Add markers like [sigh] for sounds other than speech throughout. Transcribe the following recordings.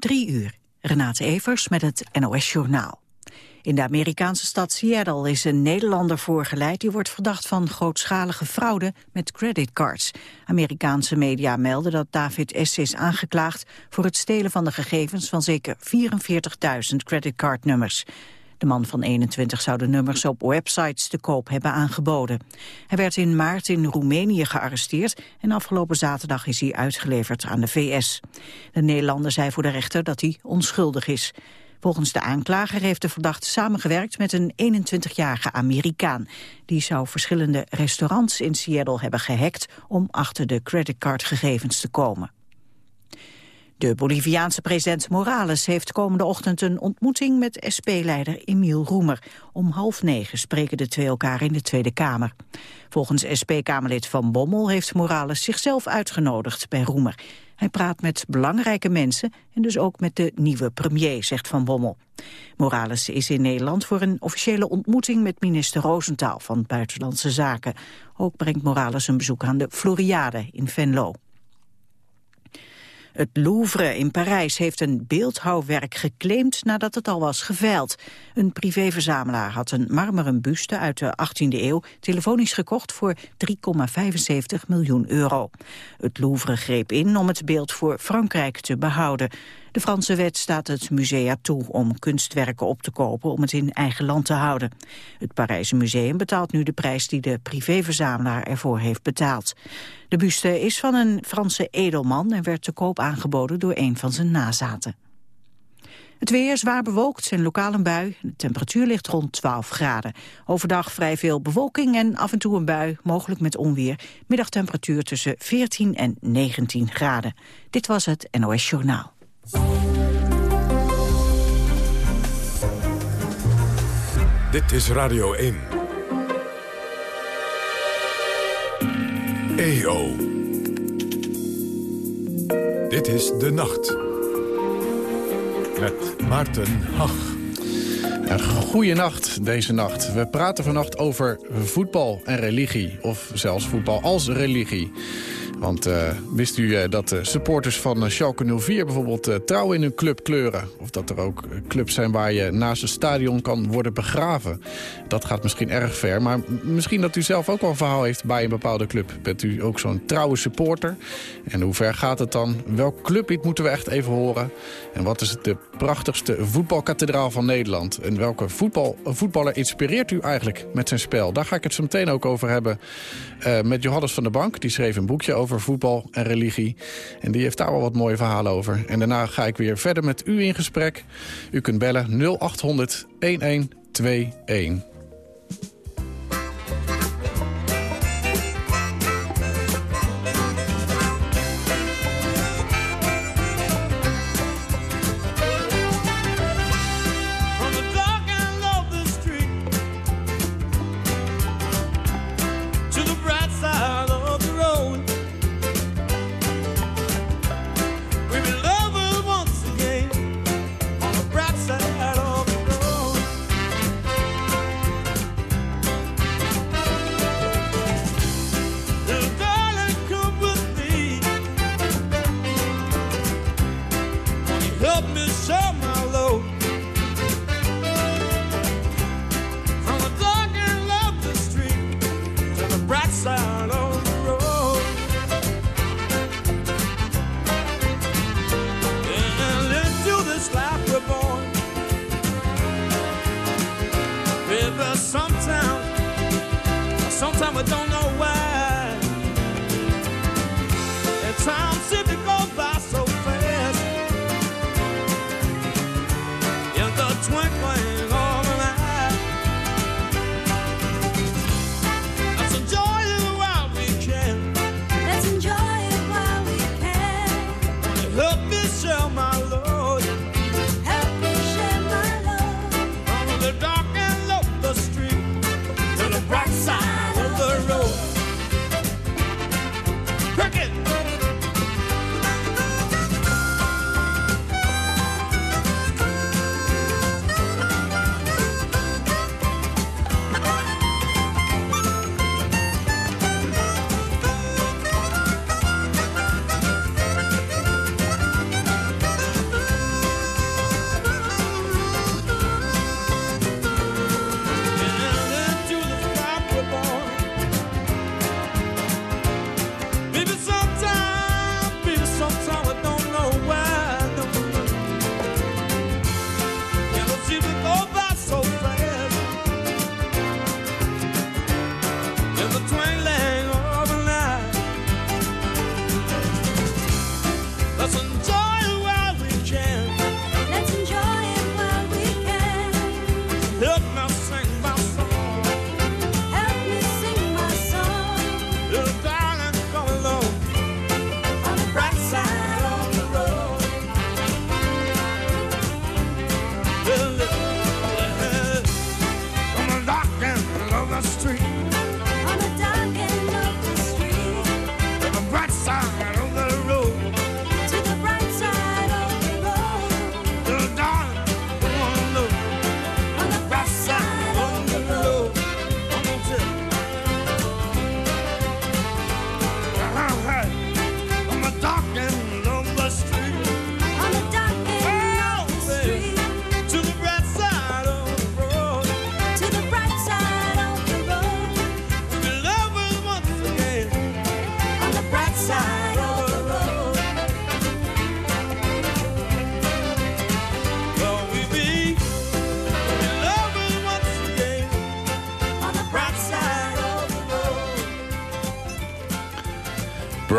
Drie uur. Renate Evers met het NOS Journaal. In de Amerikaanse stad Seattle is een Nederlander voorgeleid... die wordt verdacht van grootschalige fraude met creditcards. Amerikaanse media melden dat David S. is aangeklaagd... voor het stelen van de gegevens van zeker 44.000 creditcardnummers. De man van 21 zou de nummers op websites te koop hebben aangeboden. Hij werd in maart in Roemenië gearresteerd en afgelopen zaterdag is hij uitgeleverd aan de VS. De Nederlander zei voor de rechter dat hij onschuldig is. Volgens de aanklager heeft de verdachte samengewerkt met een 21-jarige Amerikaan. Die zou verschillende restaurants in Seattle hebben gehackt om achter de creditcardgegevens te komen. De Boliviaanse president Morales heeft komende ochtend een ontmoeting met SP-leider Emiel Roemer. Om half negen spreken de twee elkaar in de Tweede Kamer. Volgens SP-Kamerlid Van Bommel heeft Morales zichzelf uitgenodigd bij Roemer. Hij praat met belangrijke mensen en dus ook met de nieuwe premier, zegt Van Bommel. Morales is in Nederland voor een officiële ontmoeting met minister Roosentaal van Buitenlandse Zaken. Ook brengt Morales een bezoek aan de Floriade in Venlo. Het Louvre in Parijs heeft een beeldhouwwerk geclaimd nadat het al was geveild. Een privéverzamelaar had een marmeren buste uit de 18e eeuw telefonisch gekocht voor 3,75 miljoen euro. Het Louvre greep in om het beeld voor Frankrijk te behouden. De Franse wet staat het musea toe om kunstwerken op te kopen om het in eigen land te houden. Het Parijse museum betaalt nu de prijs die de privéverzamelaar ervoor heeft betaald. De buste is van een Franse edelman en werd te koop aangeboden door een van zijn nazaten. Het weer zwaar bewolkt en lokaal een bui. De temperatuur ligt rond 12 graden. Overdag vrij veel bewolking en af en toe een bui, mogelijk met onweer. Middagtemperatuur tussen 14 en 19 graden. Dit was het NOS Journaal. Dit is Radio 1. EO. Dit is De Nacht. Met Maarten Hach. Een goede nacht deze nacht. We praten vannacht over voetbal en religie. Of zelfs voetbal als religie. Want uh, wist u uh, dat de supporters van Schalke 04 bijvoorbeeld trouwen in hun club kleuren? Of dat er ook clubs zijn waar je naast het stadion kan worden begraven? Dat gaat misschien erg ver, maar misschien dat u zelf ook wel een verhaal heeft bij een bepaalde club. Bent u ook zo'n trouwe supporter? En hoe ver gaat het dan? Welk clublied moeten we echt even horen? En wat is de prachtigste voetbalkathedraal van Nederland? En welke voetbal, voetballer inspireert u eigenlijk met zijn spel? Daar ga ik het zo meteen ook over hebben met Johannes van der Bank. Die schreef een boekje over voetbal en religie. En die heeft daar wel wat mooie verhalen over. En daarna ga ik weer verder met u in gesprek. U kunt bellen 0800 1121.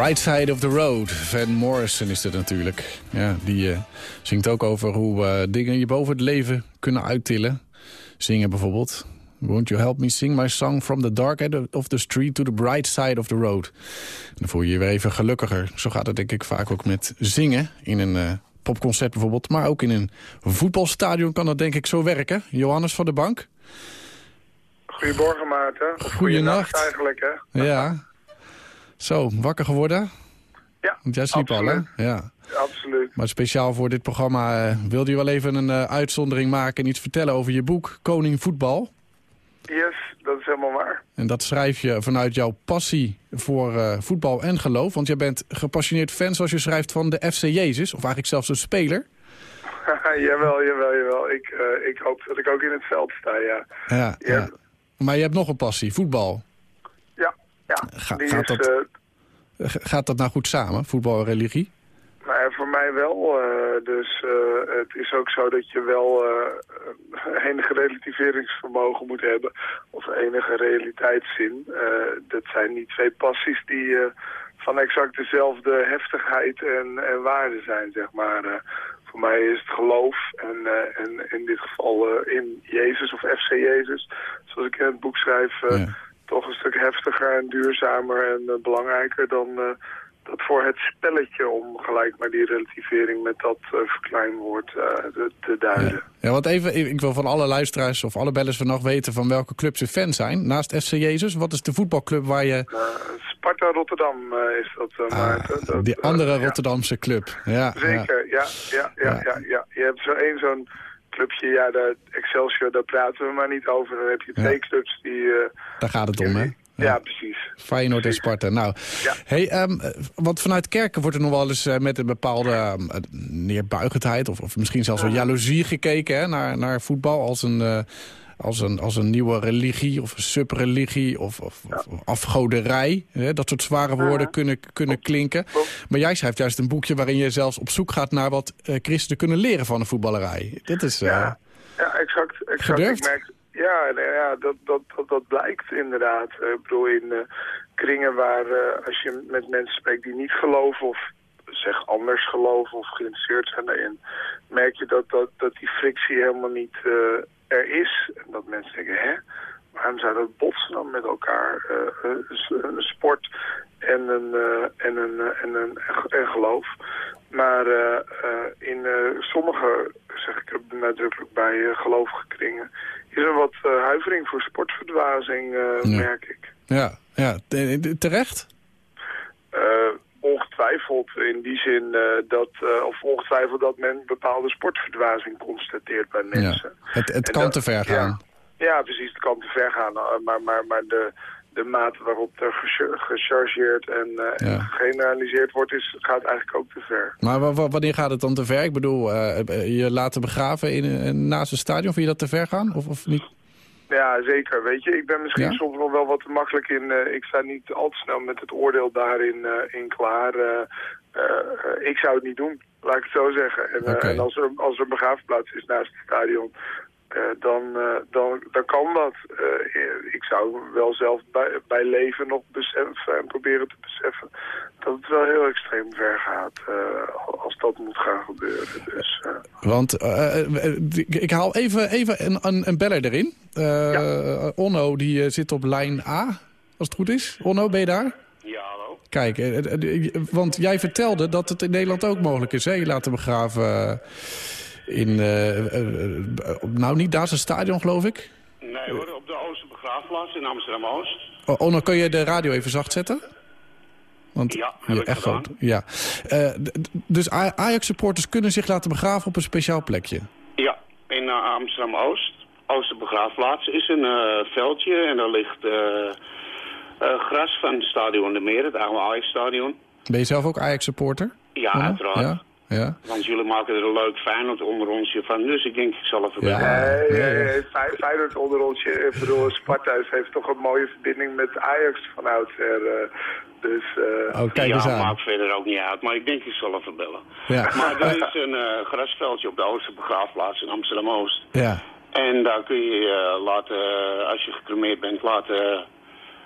Bright Side of the Road. Van Morrison is het natuurlijk. Ja, die uh, zingt ook over hoe uh, dingen je boven het leven kunnen uittillen. Zingen bijvoorbeeld. Won't you help me sing my song from the dark end of the street to the bright side of the road. dan voel je je weer even gelukkiger. Zo gaat het denk ik vaak ook met zingen in een uh, popconcert bijvoorbeeld. Maar ook in een voetbalstadion kan dat denk ik zo werken. Johannes van de Bank. Goedemorgen Maarten. Goedenacht. eigenlijk hè. Ja. Zo, wakker geworden? Ja, jij sliep al, hè? Ja. Absoluut. Maar speciaal voor dit programma uh, wilde je wel even een uh, uitzondering maken... en iets vertellen over je boek Koning Voetbal. Yes, dat is helemaal waar. En dat schrijf je vanuit jouw passie voor uh, voetbal en geloof. Want jij bent gepassioneerd fan, zoals je schrijft, van de FC Jezus. Of eigenlijk zelfs een speler. [laughs] jawel, jawel, jawel. Ik, ik hoop dat ik ook in het veld sta, ja. Ja, ja. Hebt... Maar je hebt nog een passie, voetbal. Ja, ja. Ga, gaat, is, dat, gaat dat nou goed samen, voetbal en religie? Nou, voor mij wel. Uh, dus uh, het is ook zo dat je wel uh, enige relativeringsvermogen moet hebben. Of enige realiteitszin. dat zijn niet twee passies die van exact dezelfde heftigheid en, en waarde zijn, zeg maar. voor mij is het geloof en, en in dit geval in Jezus of FC Jezus, zoals ik in het boek schrijf... Ja. Toch een stuk heftiger en duurzamer en belangrijker dan dat voor het spelletje om gelijk maar die relativering met dat uh, verkleinwoord te, te, duiden. Ja. ja, want even, ik wil van alle luisteraars of alle bellers nog weten van welke clubs ze fan zijn. Naast FC Jezus, wat is de voetbalclub waar je... Sparta Rotterdam is dat, ah, Maarten. Dat, die andere Rotterdamse club. Ja, Zeker, ja. Ja, ja, ja, ja, Je hebt zo één zo'n clubje, ja, de Excelsior, daar praten we maar niet over. Dan heb je twee clubs die... daar gaat het om, hè? Ja, precies. Feyenoord en Sparta. Nou, ja. hey, um, want vanuit kerken wordt er nog wel eens uh, met een bepaalde um, neerbuigendheid... Of, of, misschien zelfs wel jaloezie gekeken hè, naar, naar voetbal als een, uh, als, een, als een nieuwe religie of een subreligie of, of, ja. of afgoderij. Hè, dat soort zware woorden kunnen, kunnen klinken. Maar jij schrijft juist een boekje waarin je zelfs op zoek gaat naar wat uh, christenen kunnen leren van een voetballerij. Dat is... ja. ja, exact. exact. Gedurfd? Ik merk, ja, nou ja dat, dat, dat, dat blijkt inderdaad. Uh, ik bedoel, in kringen waar als je met mensen spreekt die niet geloven of zeg anders geloven of geïnteresseerd zijn daarin, merk je dat, dat, dat die frictie helemaal niet er is. En dat mensen denken, hè, waarom zou dat botsen dan met elkaar? een sport en een, en een, en een en geloof. Maar in sommige, zeg ik er nadrukkelijk bij, gelovige kringen is er wat huivering voor sportverdwazing, ja. merk ik. Ja, ja. terecht? Ongetwijfeld in die zin dat, of ongetwijfeld dat men bepaalde sportverdwazing constateert bij mensen. Ja. Het, het kan dat, te ver gaan. Ja, ja, precies, het kan te ver gaan. maar, maar, maar de, de mate waarop er gechargeerd en uh, ja. gegeneraliseerd wordt, is, gaat eigenlijk ook te ver. Maar wanneer gaat het dan te ver? Ik bedoel, je laten begraven in, in, naast een stadion, vind je dat te ver gaan? Of, of niet? Ja, zeker. Weet je, ik ben misschien ja? soms nog wel wat te makkelijk in... Uh, ik sta niet al te snel met het oordeel daarin in klaar. ik zou het niet doen, laat ik het zo zeggen. En, okay. en als, er, als er een begraafplaats is naast het stadion... Uh, dan, uh, dan, dan kan dat. Uh, ik zou wel zelf bij, bij leven nog beseffen en proberen te beseffen dat het wel heel extreem ver gaat als dat moet gaan gebeuren. Dus, Want ik haal even, even een, een, een beller erin. Ja. Onno die zit op lijn A, als het goed is. Onno, ben je daar? Ja, hallo. Kijk, want jij vertelde dat het in Nederland ook mogelijk is, hè? Je laten begraven in, uh, uh, nou niet daar een stadion geloof ik? Nee hoor, op de Oosterbegraafplaats in Amsterdam-Oost. Oh, oh, dan kun je de radio even zacht zetten? Want ja, echt goed. Ja. Uh, dus Ajax-supporters kunnen zich laten begraven op een speciaal plekje? Ja, in Amsterdam-Oost. Oosterbegraafplaats is een veldje en daar ligt gras van het stadion de Meer, het oude Ajax-stadion. Ben je zelf ook Ajax-supporter? Ja, ja, uiteraard. Ja? Ja. Want jullie maken er een leuk Feyenoord onder onsje van. Dus ik denk, ik zal even bellen. Ja, nee, nee, nee. Feyenoord onder onsje. Ik bedoel, Sparta heeft toch een mooie verbinding met Ajax van oudsher. Uh, dus, uh... oh, kijk ja, aan. maakt verder ook niet uit. Maar ik denk, ik zal even bellen. Ja. Maar er [laughs] is een uh, grasveldje op de Oosterbegraafplaats in Amsterdam-Oost. Ja. En daar kun je laten, als je gecremeerd bent, laten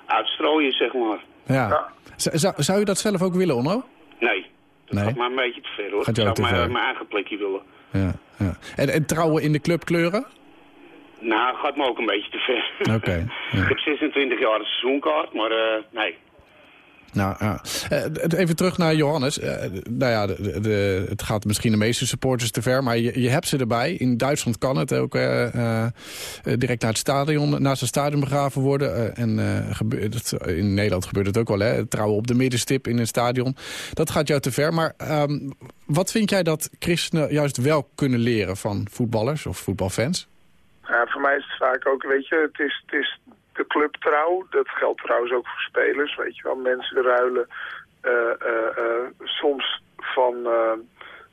uitstrooien, zeg maar. Ja. Ja. Zou, zou je dat zelf ook willen, Onno? Nee, dat Nee? gaat maar een beetje te ver hoor. Gaat ik zou te maar ver. mijn eigen plekje willen. Ja, ja. En, en trouwen in de clubkleuren? Nou, gaat me ook een beetje te ver. Oké, [laughs] ja. Ik heb 26 jaar een seizoenkaart, maar eh, nee. Nou. Eh, even terug naar Johannes. Eh, nou ja, de, het gaat misschien de meeste supporters te ver, maar je, je hebt ze erbij. In Duitsland kan het ook eh, direct naar het stadion, naast het stadion begraven worden. En gebe- dat- in Nederland gebeurt het ook wel, hè? Trouwen op de middenstip in een stadion. Dat gaat jou te ver. Maar ehm, wat vind jij dat christenen juist wel kunnen leren van voetballers of voetbalfans? Ja, voor mij is het vaak ook, weet je, het is, het is de clubtrouw. Dat geldt trouwens ook voor spelers, weet je wel. Mensen ruilen eh, eh, eh, soms van,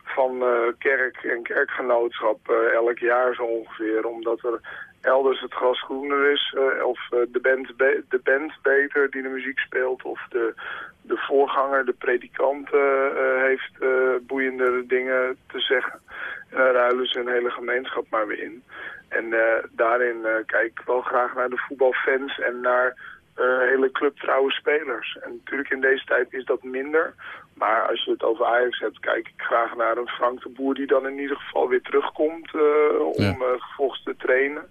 van kerk en kerkgenootschap elk jaar zo ongeveer. Omdat er elders het gras groener is. eh, of eh, de, band de band beter die de muziek speelt. Of de, de voorganger, de predikant eh, heeft eh, boeiende dingen te zeggen. En daar ruilen ze een hele gemeenschap maar weer in. En daarin kijk ik wel graag naar de voetbalfans en naar eh, hele clubtrouwe spelers. En natuurlijk in deze tijd is dat minder. Maar als je het over Ajax hebt, kijk ik graag naar een Frank de Boer die dan in ieder geval weer terugkomt eh, om Ja. eh, vervolgens te trainen.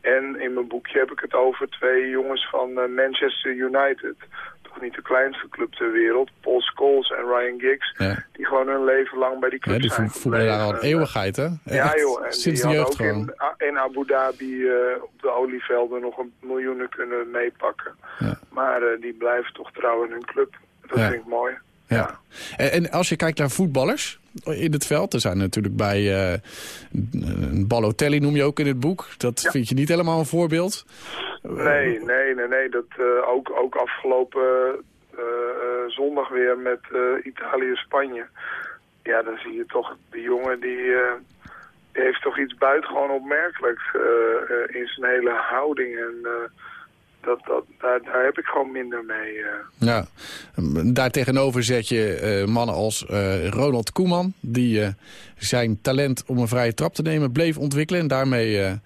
En in mijn boekje heb ik het over twee jongens van eh, Manchester United. Toch niet de kleinste club ter wereld. Paul Scholes en Ryan Giggs. Ja. Die gewoon hun leven lang bij die club Ja, die zijn voetballen daar al een eeuwigheid, hè? Ja Echt, joh, en sinds die de had jeugd ook gewoon. in, in Abu Dhabi op de olievelden nog een miljoenen kunnen meepakken. Ja. Maar die blijven toch trouw in hun club. Dat vind ik mooi. Ja. En, en als je kijkt naar voetballers in het veld... er zijn natuurlijk bij uh, een Balotelli noem je ook in het boek. Dat Ja. vind je niet helemaal een voorbeeld. Nee, nee, nee, nee. Dat uh, ook, ook afgelopen uh, zondag weer met Italië-Spanje. Ja, dan zie je toch de jongen die... die heeft toch iets buitengewoon opmerkelijks in zijn hele houding en dat, dat, daar, daar heb ik gewoon minder mee. Uh. Ja, daar tegenover zet je uh, mannen als uh, Ronald Koeman... die zijn talent om een vrije trap te nemen bleef ontwikkelen... en daarmee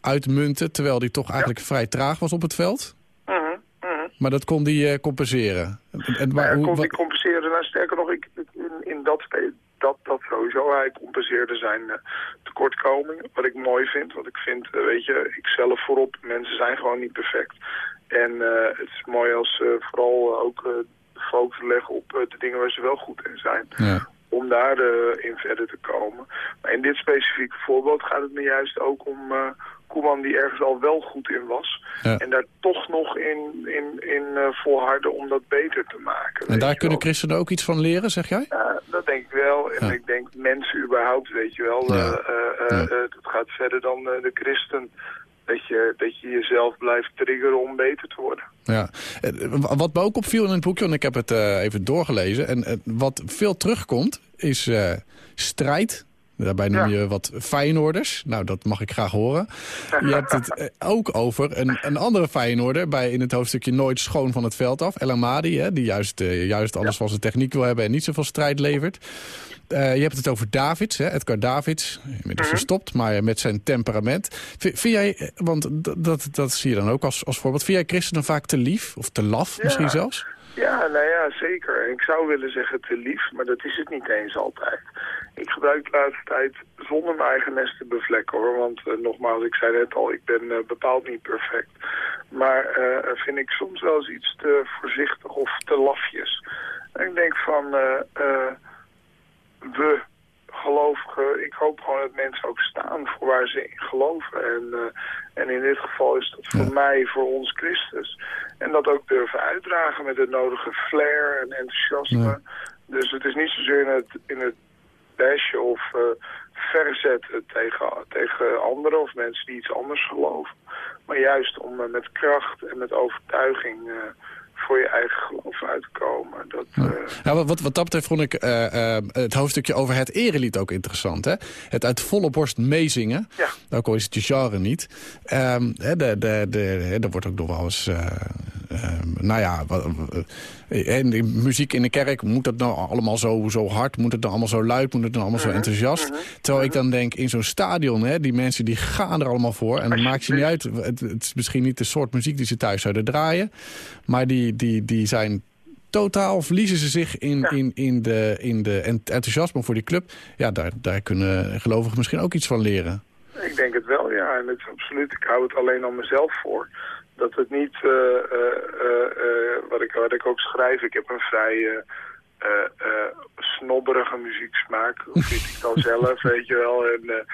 uitmunten, terwijl hij toch eigenlijk ja. vrij traag was op het veld. -huh, -huh. Maar dat kon hij compenseren. En, maar, ja, kon hij compenseren? Nou, sterker nog, ik, in, in dat spelen dat, dat sowieso. Hij compenseerde zijn uh, tekortkomingen. Wat ik mooi vind, wat ik vind, uh, weet je, ik zelf voorop, mensen zijn gewoon niet perfect. En uh, het is mooi als vooral ook de focus leggen op de dingen waar ze wel goed in zijn. Ja. Om daar in verder te komen. Maar in dit specifieke voorbeeld gaat het me juist ook om Koeman die ergens al wel goed in was. Ja. En daar toch nog in, in, in volharden om dat beter te maken. En daar kunnen christenen ook iets van leren, zeg jij? Ja, dat denk ik wel. En Ja. ik denk mensen überhaupt, weet je wel. Uh, uh, het gaat verder dan uh, de christen. Dat je, dat je jezelf blijft triggeren om beter te worden. Ja. Wat me ook opviel in het boekje, en ik heb het even doorgelezen... en wat veel terugkomt, is strijd. Daarbij noem Ja. je wat Feyenoorders. Nou, dat mag ik graag horen. Je hebt het eh, ook over een, een andere Feyenoorder... Bij, in het hoofdstukje Nooit schoon van het veld af. El Amadi, hè, die juist, eh, juist alles van zijn techniek wil hebben... en niet zoveel strijd levert. Eh, je hebt het over Davids, hè, Edgar Davids. Inmiddels Mhm. gestopt, maar met zijn temperament. Vind jij, want dat, dat, zie je dan ook als, als voorbeeld... vind jij christenen vaak te lief of te laf Ja. misschien zelfs? Ja, nou ja, zeker. Ik zou willen zeggen te lief, maar dat is het niet eens altijd. Ik gebruik de laatste tijd zonder mijn eigen nest te bevlekken hoor. Want eh, nogmaals, ik zei net al, ik ben eh, bepaald niet perfect. Maar eh, vind ik soms wel eens iets te voorzichtig of te lafjes. En ik denk van, we gelovigen, ik hoop gewoon dat mensen ook staan voor waar ze in geloven. En, eh, en in dit geval is dat voor Ja. mij, voor ons Christus. En dat ook durven uitdragen met het nodige flair en enthousiasme. Ja. Dus het is niet zozeer in het, in het bashen of uh, verzetten tegen, tegen anderen of mensen die iets anders geloven. Maar juist om uh, met kracht en met overtuiging voor je eigen geloof uit te komen. Dat, uh, Ja, wat, wat, wat dat betreft vond ik uh, uh, het hoofdstukje over het erelied ook interessant. Hè? Het uit volle borst meezingen. Ja. Ook al is het je genre niet. Um, de, de, de, er wordt ook nog wel eens... Uh, nou ja, en de muziek in de kerk, moet dat nou allemaal zo, zo hard? Moet het nou allemaal zo luid? Moet het nou allemaal zo enthousiast? Mhm. Terwijl ik dan denk, in zo'n stadion, hè, die mensen die gaan er allemaal voor. En dan maakt je niet uit, het, het is misschien niet de soort muziek die ze thuis zouden draaien. Maar die, die, die, zijn totaal, verliezen ze zich in, in, in, de, in de enthousiasme voor die club. Ja, daar, daar kunnen gelovigen misschien ook iets van leren. Ik denk het wel, ja. En het is absoluut, ik hou het alleen aan mezelf voor. Dat het niet, uh, wat, ik, ook schrijf, ik heb een vrij snobberige muzieksmaak. [laughs] Vind ik dan zelf, weet je wel. En,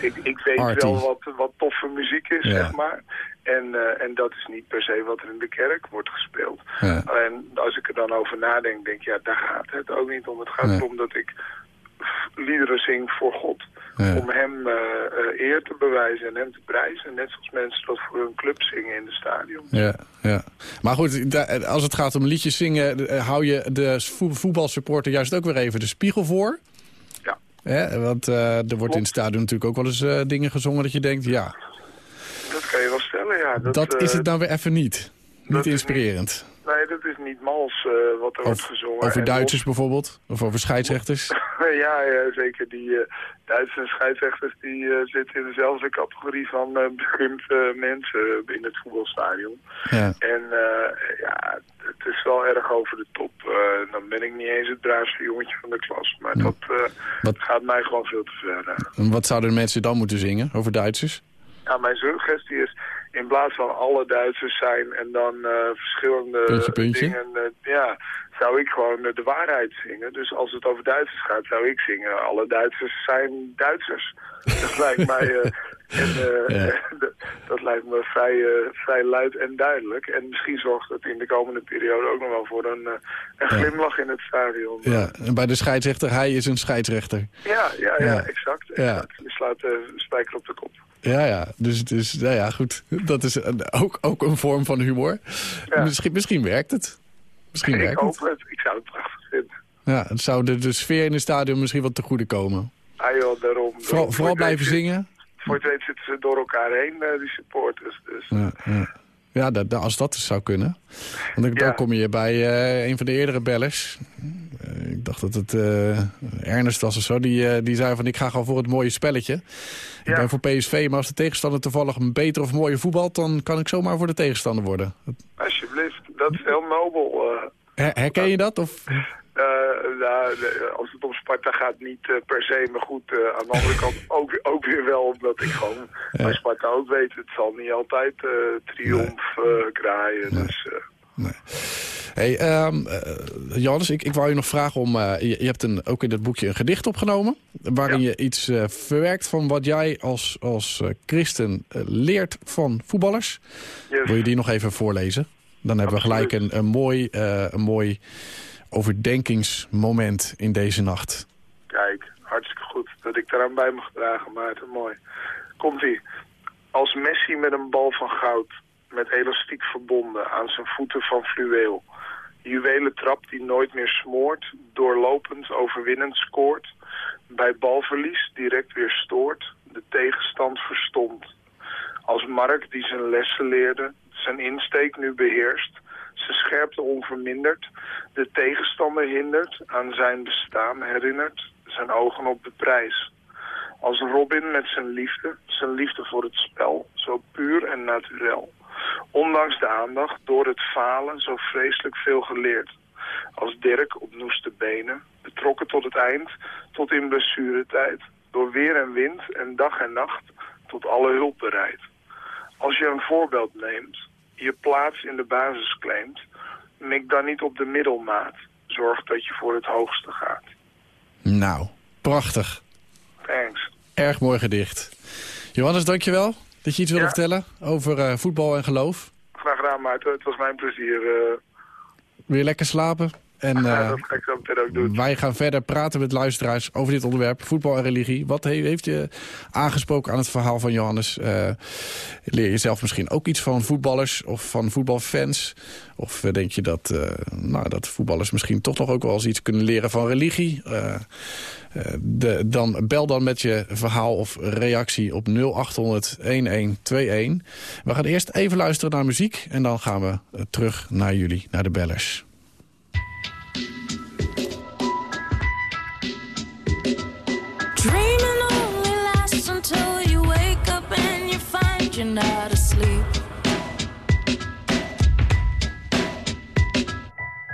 ik, ik weet wel wat, wat toffe muziek is, zeg maar. En, en dat is niet per se wat er in de kerk wordt gespeeld. Ja. En als ik er dan over nadenk, denk ik, ja, daar gaat het ook niet om. Het gaat erom dat ik liederen zing voor God. Om hem uh, eer te bewijzen en hem te prijzen. Net zoals mensen dat voor hun club zingen in de stadion. Ja, ja. Maar goed, als het gaat om liedjes zingen... Eh, hou je de voetbalsupporter juist ook weer even de spiegel voor. Ja. Want uh, er wordt in het stadion natuurlijk ook wel eens dingen gezongen dat je denkt... ja. Dat kan je wel stellen, ja. Dat, dat is het nou weer even niet. Niet inspirerend. Nee, dat is niet mals uh, wat er wordt gezongen. Over Duitsers bijvoorbill? Of over scheidsrechters? [laughs] ja, ja, zeker. Die uh, Duitse scheidsrechters die, uh, zitten in dezelfde categorie van beschimpt mensen in het voetbalstadion. Ja. En ja, het is wel erg over de top. dan ben ik niet eens het braafste jongetje van de klas. Maar dat wat... gaat mij gewoon veel te ver. En wat zouden mensen dan moeten zingen over Duitsers? Ja, mijn suggestie is in plaats van alle Duitsers zijn en dan uh, verschillende puntje, puntje. dingen... Uh, ja, zou ik gewoon uh, de waarheid zingen. Dus als het over Duitsers gaat, zou ik zingen... alle Duitsers zijn Duitsers. [laughs] dat lijkt mij... En, ja. [laughs] dat lijkt me vrij, vrij luid en duidelijk. En misschien zorgt het in de komende periode ook nog wel voor een, een glimlach in het stadion. Ja, en bij de scheidsrechter, hij is een scheidsrechter. Ja, ja, ja, ja. exact. exact. Je slaat de spijker op de kop. Ja, ja. Dus, dus nou ja, goed. Dat is ook, ook een vorm van humor. Misschien, misschien werkt het. Misschien ik werkt hoop het. Ik zou het prachtig vinden. Ja, het zou de, de sfeer in het stadion misschien wat te goede komen. Ah joh, daarom. Vooral, vooral blijven zingen. Voor het weet zitten ze door elkaar heen, eh, die supporters. Dus. Ja, ja. Ja, dat, als dat zou kunnen. Want dan kom je bij uh, een van de eerdere bellers. Uh, ik dacht dat het uh, Ernest was of zo. Die, die zei van ik ga gewoon voor het mooie spelletje. Ik ben voor PSV, maar als de tegenstander toevallig een beter of mooier voetbalt... dan kan ik zomaar voor de tegenstander worden. Alsjeblieft, dat is heel nobel. herken je dat? Of? nou, als het om Sparta gaat, niet uh, per se. Maar goed, uh, aan de andere kant [laughs] ook, ook weer wel. Omdat ik gewoon ja. bij Sparta ook weet, het zal niet altijd triomf kraaien. Nee. Dus, nee. Hey, um, Johannes, ik, ik wou je nog vragen om... je, je, hebt een, ook in het boekje een gedicht opgenomen... waarin ja. je iets verwerkt van wat jij als, als christen leert van voetballers. Yes. Wil je die nog even voorlezen? Dan hebben Absoluut. we gelijk een, een mooi... een mooi overdenkingsmoment in deze nacht. Kijk, hartstikke goed dat ik daaraan bij mag dragen, Maarten. Mooi. Komt-ie. Als Messi met een bal van goud, met elastiek verbonden, aan zijn voeten van fluweel. Juwelen trap die nooit meer smoort, doorlopend overwinnend scoort. Bij balverlies direct weer stoort, de tegenstand verstomt. Als Mark die zijn lessen leerde, zijn insteek nu beheerst zijn scherpte onverminderd, de tegenstander hindert, aan zijn bestaan herinnert, zijn ogen op de prijs. Als Robin met zijn liefde, zijn liefde voor het spel, zo puur en naturel. Ondanks de aandacht, door het falen, zo vreselijk veel geleerd. Als Dirk op noeste benen, betrokken tot het eind, tot in blessuretijd. Door weer en wind en dag en nacht, tot alle hulp bereid. Als je een voorbeeld neemt, je plaats in de basis claimt, mik dan niet op de middelmaat. Zorg dat je voor het hoogste gaat. Nou, prachtig. Thanks. Erg mooi gedicht. Johannes, dankjewel dat je iets wilde ja. vertellen over uh, voetbal en geloof. Graag gedaan, Maarten. Het was mijn plezier. Uh... Weer lekker slapen? En, ja, dat ga ik zo meteen ook doen. Wij gaan verder praten met luisteraars over dit onderwerp, voetbal en religie. Wat heeft je aangesproken aan het verhaal van Johannes? Uh, leer je zelf misschien ook iets van voetballers of van voetbalfans? Of denk je dat, uh, nou, dat voetballers misschien toch nog ook wel eens iets kunnen leren van religie? De, dan bel dan met je verhaal of reactie op 0800 1121. We gaan eerst even luisteren naar muziek en dan gaan we terug naar jullie, naar de bellers. you're not asleep.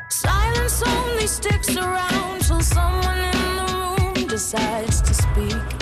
Silence only sticks around till someone in the room decides to speak.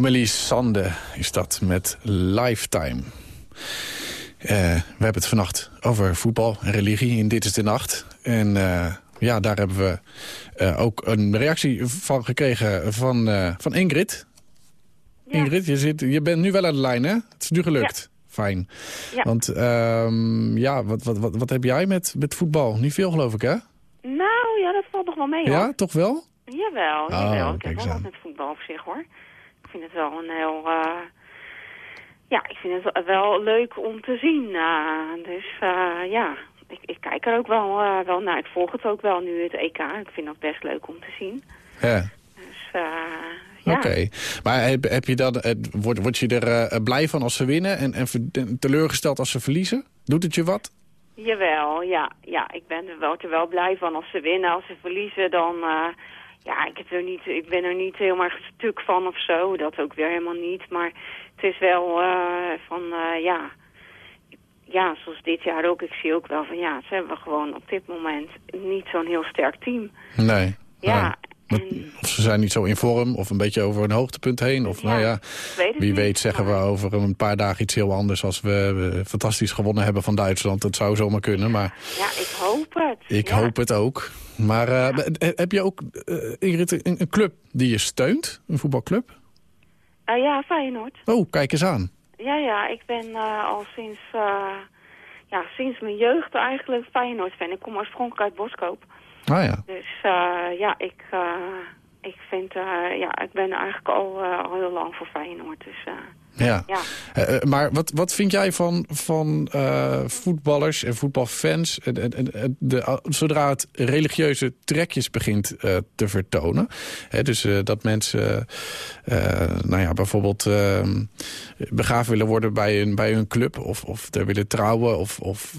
Emily Sande is dat met Lifetime. Eh, we hebben het vannacht over voetbal en religie in Dit is de Nacht. En eh, ja, daar hebben we eh, ook een reactie van gekregen van, van Ingrid. Ingrid, je, zit, je bent nu wel aan de lijn, hè? Het is nu gelukt. Fijn. Ja. Want ehm, ja, wat, wat, wat, wat heb jij met, met voetbal? Niet veel, geloof ik, hè? Nou, ja, dat valt nog wel mee, hoor. Ja, toch wel? Jawel, Oh, jawel. Ik kijk heb wel wat met voetbal op zich, hoor. Ik vind het wel een heel... eh, ja, ik vind het wel leuk om te zien. eh, dus eh, ja, ik, ik kijk er ook wel, wel naar. Ik volg het ook wel nu, het EK. Ik vind dat best leuk om te zien. Ja. Dus ja. Oké. Maar heb, heb je dan, word, word je er blij van als ze winnen en, en teleurgesteld als ze verliezen? Doet het je wat? Jawel, ja. ja ik ben er wel, er wel blij van als ze winnen. Als ze verliezen, dan... ja, ik, heb er niet, ik ben er niet helemaal stuk van of zo. Dat ook weer helemaal niet. Maar het is wel eh, van, eh, ja... Ja, zoals dit jaar ook. Ik zie ook wel van, ja, ze hebben gewoon op dit moment niet zo'n heel sterk team. Nee. Ja, Of ze zijn niet zo in vorm, of een beetje over een hoogtepunt heen. Of nou ja, weet wie weet zeggen we over een paar dagen iets heel anders... als we fantastisch gewonnen hebben van Duitsland. Dat zou zomaar kunnen, maar Ja, ik hoop het. ik ja. hoop het ook. Maar eh, eh, heb je ook, eh, Ingrid, een, een club die je steunt? Een voetbalclub? Eh, ja, Feyenoord. Oh, kijk eens aan. Ja, ja, ik ben al sinds, ja, sinds mijn jeugd eigenlijk Feyenoord-fan. Ik kom oorspronkelijk uit Boskoop. Ah ja. Dus eh, ja, ik, eh, ik vind, eh, ja, ik ben eigenlijk al, al heel lang voor Feyenoord. Dus Ja. ja. Eh, eh, maar wat, wat vind jij van, van eh, voetballers en voetbalfans... En, en, en de, zodra het religieuze trekjes begint te vertonen? Hè, dus dat mensen nou ja, bijvoorbeeld eh, begaafd willen worden bij een, bij een club... of, of er willen trouwen of, of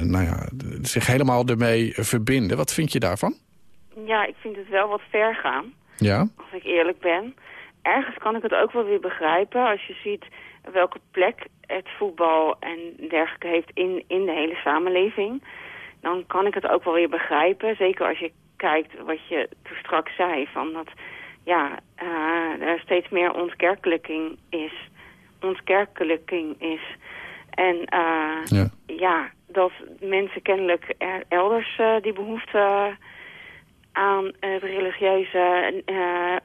nou ja, zich helemaal ermee verbinden. Wat vind je daarvan? ja, ik vind het wel wat ver gaan. Ja? als ik eerlijk ben. Ergens kan ik het ook wel weer begrijpen als je ziet welke plek het voetbal en dergelijke heeft in, in de hele samenleving. Dan kan ik het ook wel weer begrijpen. Zeker als je kijkt wat je toen straks zei, van dat ja, eh, er steeds meer ontkerkelijking is ontkerkelijking is. En eh, Ja. ja, dat mensen kennelijk er elders eh, die behoefte aan het religieuze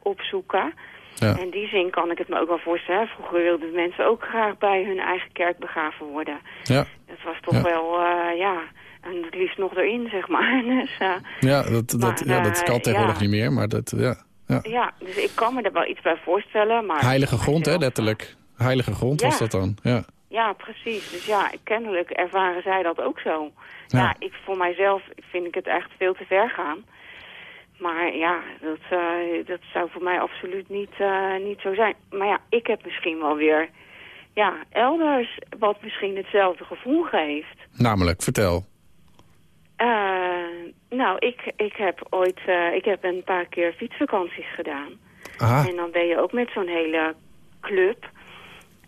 opzoeken. Ja. In die zin kan ik het me ook wel voorstellen. Vroeger wilden mensen ook graag bij hun eigen kerk begraven worden. Ja. Dat was toch Ja. wel, eh, ja, en het liefst nog erin, zeg maar. [laughs] Dus, eh, Ja, dat, dat, ja, dat eh, kan tegenwoordig ja. niet meer, maar dat, ja. ja. ja, dus ik kan me er wel iets bij voorstellen. Maar Heilige grond, hè, letterlijk. Heilige grond was dat dan, ja. Ja, precies. Dus ja, kennelijk ervaren zij dat ook zo. Ja, Ja. ik voor mijzelf vind ik het echt veel te ver gaan. Maar ja, dat, eh, dat zou voor mij absoluut niet, eh, niet zo zijn. Maar ja, ik heb misschien wel weer ja, elders wat misschien hetzelfde gevoel geeft. Namelijk, vertel. Eh, nou, ik, ik heb ooit ik heb een paar keer fietsvakanties gedaan. Aha, En dan ben je ook met zo'n hele club.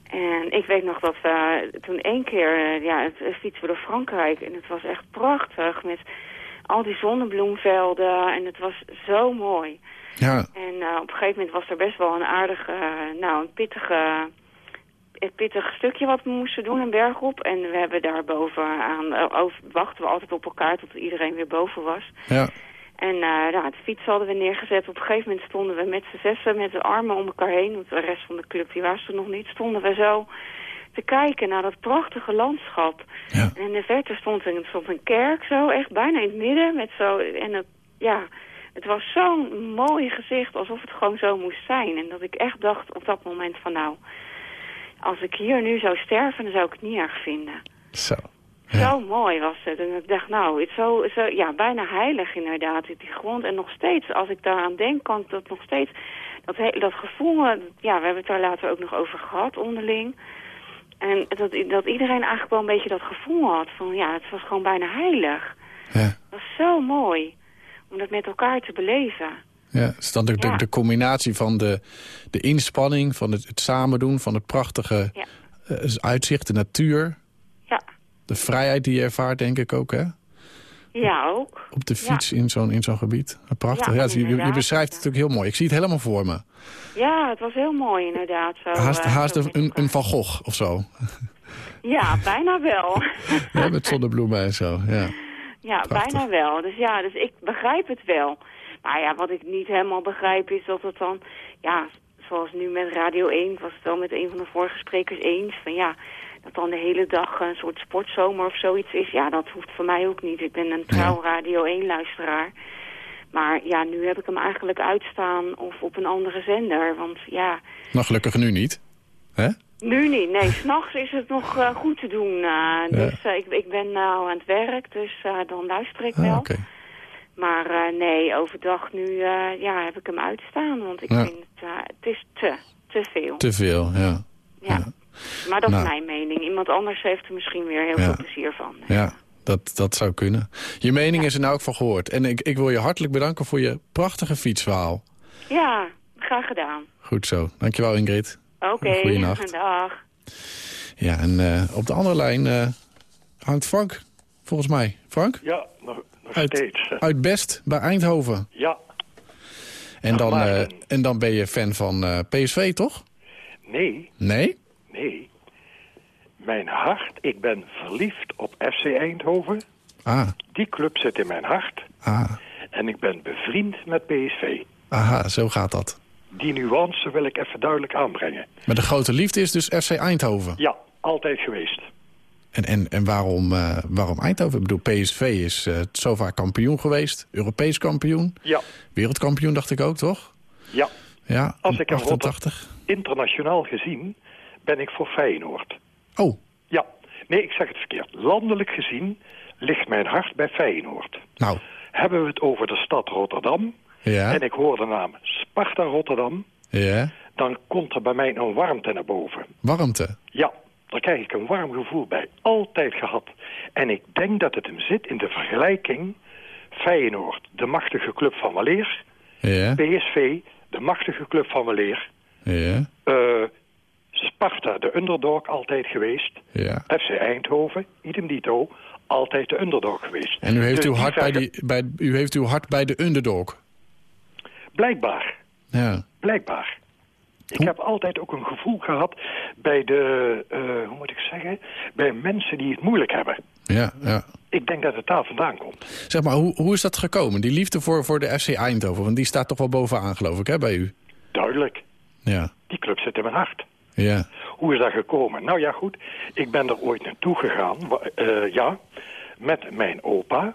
En ik weet nog dat we toen één keer ja, het, fietsen door Frankrijk. En het was echt prachtig met al die zonnebloemvelden. En het was zo mooi. ja, En eh, op een gegeven moment was er best wel een aardige, eh, nou een pittige, een pittig stukje wat we moesten doen, een bergop. En we hebben daar bovenaan, eh, over, wachten we altijd op elkaar tot iedereen weer boven was. ja. En eh nou, het fiets hadden we neergezet. Op een gegeven moment stonden we met z'n zessen met de armen om elkaar heen. Want de rest van de club die was er nog niet. Stonden we zo te kijken naar dat prachtige landschap. Ja. En in de verte stond een, stond een kerk zo, echt bijna in het midden. Met zo, en het, ja, het was zo'n mooi gezicht, alsof het gewoon zo moest zijn. En dat ik echt dacht op dat moment van nou, als ik hier nu zou sterven, dan zou ik het niet erg vinden. Zo. Zo mooi was het. En ik dacht, nou, het zo, zo, ja, bijna heilig inderdaad, die grond. En nog steeds, als ik daaraan denk, kan ik dat nog steeds... Dat, dat gevoel, ja, we hebben het daar later ook nog over gehad onderling. En dat, dat iedereen eigenlijk wel een beetje dat gevoel had van, ja, het was gewoon bijna heilig. Ja. Dat was zo mooi, om dat met elkaar te beleven. Ja, dus dan de, de, Ja. de combinatie van de, de inspanning, van het, het samen doen... van het prachtige Ja. eh, uitzicht, de natuur... Ja, de vrijheid die je ervaart, denk ik ook, hè? Ja ook. Op de fiets in zo'n in zo'n gebied. Prachtig. Ja, Ja, je, je beschrijft het natuurlijk heel mooi. Ik zie het helemaal voor me. Ja, het was heel mooi inderdaad. Zo, Haast, eh, haast zo een, een, Van Gogh of zo. Ja, bijna wel. [laughs] Ja, met zonnebloemen en zo. Ja. Ja, Prachtig. bijna wel. Dus ja, dus ik begrijp het wel. Maar ja, wat ik niet helemaal begrijp is dat het dan... Ja, zoals nu met Radio 1, ik was het wel met een van de vorige sprekers eens... van ja, dat dan de hele dag een soort sportzomer of zoiets is. Ja, dat hoeft voor mij ook niet. Ik ben een trouw Radio 1-luisteraar. Maar ja, nu heb ik hem eigenlijk uitstaan of op een andere zender. Want ja, Nou, gelukkig nu niet. Hè? nu niet. Nee, [laughs] s'nachts is het nog eh, goed te doen. eh, Dus eh, ik, ik ben nou aan het werk, dus dan luister ik Ah, wel. Oké. Maar nee, overdag nu ja, heb ik hem uitstaan. Want ik Ja. vind het, het is te, te veel. Te veel, ja. ja. ja. Maar dat Nou. is mijn mening. Iemand anders heeft er misschien weer heel Ja. veel plezier van. Ja, dat, dat zou kunnen. Je mening is er nou ook van gehoord. En ik, ik wil je hartelijk bedanken voor je prachtige fietsverhaal. Ja, graag gedaan. Goed zo. Dankjewel Ingrid. Oké, Goeienacht. dag. Ja, en eh, op de andere lijn eh, hangt Frank, volgens mij. Frank? Ja, nog, nog Uit, steeds. [laughs] uit Best bij Eindhoven. Ja, En dan, eh, en dan ben je fan van eh, PSV, toch? nee, Nee? Nee. Mijn hart, ik ben verliefd op FC Eindhoven. Ah, Die club zit in mijn hart. ah, En ik ben bevriend met PSV. aha, zo gaat dat. Die nuance wil ik even duidelijk aanbrengen. Maar de grote liefde is dus FC Eindhoven. Ja, altijd geweest. En, en, en waarom, eh, waarom Eindhoven? Ik bedoel, PSV is eh, zo vaak kampioen geweest. Europees kampioen. Ja, Wereldkampioen dacht ik ook, toch? ja. Ja, Als ik een 88. Internationaal gezien ben ik voor Feyenoord. Oh, Ja, nee, ik zeg het verkeerd. Landelijk gezien ligt mijn hart bij Feyenoord. nou, Hebben we het over de stad Rotterdam... ja, en ik hoor de naam Sparta Rotterdam... ja. dan komt er bij mij een warmte naar boven. Warmte. Ja, daar krijg ik een warm gevoel bij. Altijd gehad. En ik denk dat het hem zit in de vergelijking... Feyenoord, de machtige club van Waleer... Ja, PSV, de machtige club van Waleer... ja, eh, Sparta, de underdog, altijd geweest... ja. FC Eindhoven, idem dito, altijd de underdog geweest. En u heeft, Dus uw hart bij die, bij, u heeft uw hart bij de underdog. Blijkbaar, Ja. blijkbaar. Ik heb altijd ook een gevoel gehad bij de, eh, hoe moet ik zeggen, bij mensen die het moeilijk hebben. Ja, ja. Ik denk dat het daar vandaan komt. Zeg maar, hoe, hoe is dat gekomen? Die liefde voor, voor de FC Eindhoven, want die staat toch wel bovenaan geloof ik hè, bij u? Duidelijk, Ja, die club zit in mijn hart. Ja. Hoe is dat gekomen? Nou ja, goed, ik ben er ooit naartoe gegaan, eh, ja, met mijn opa.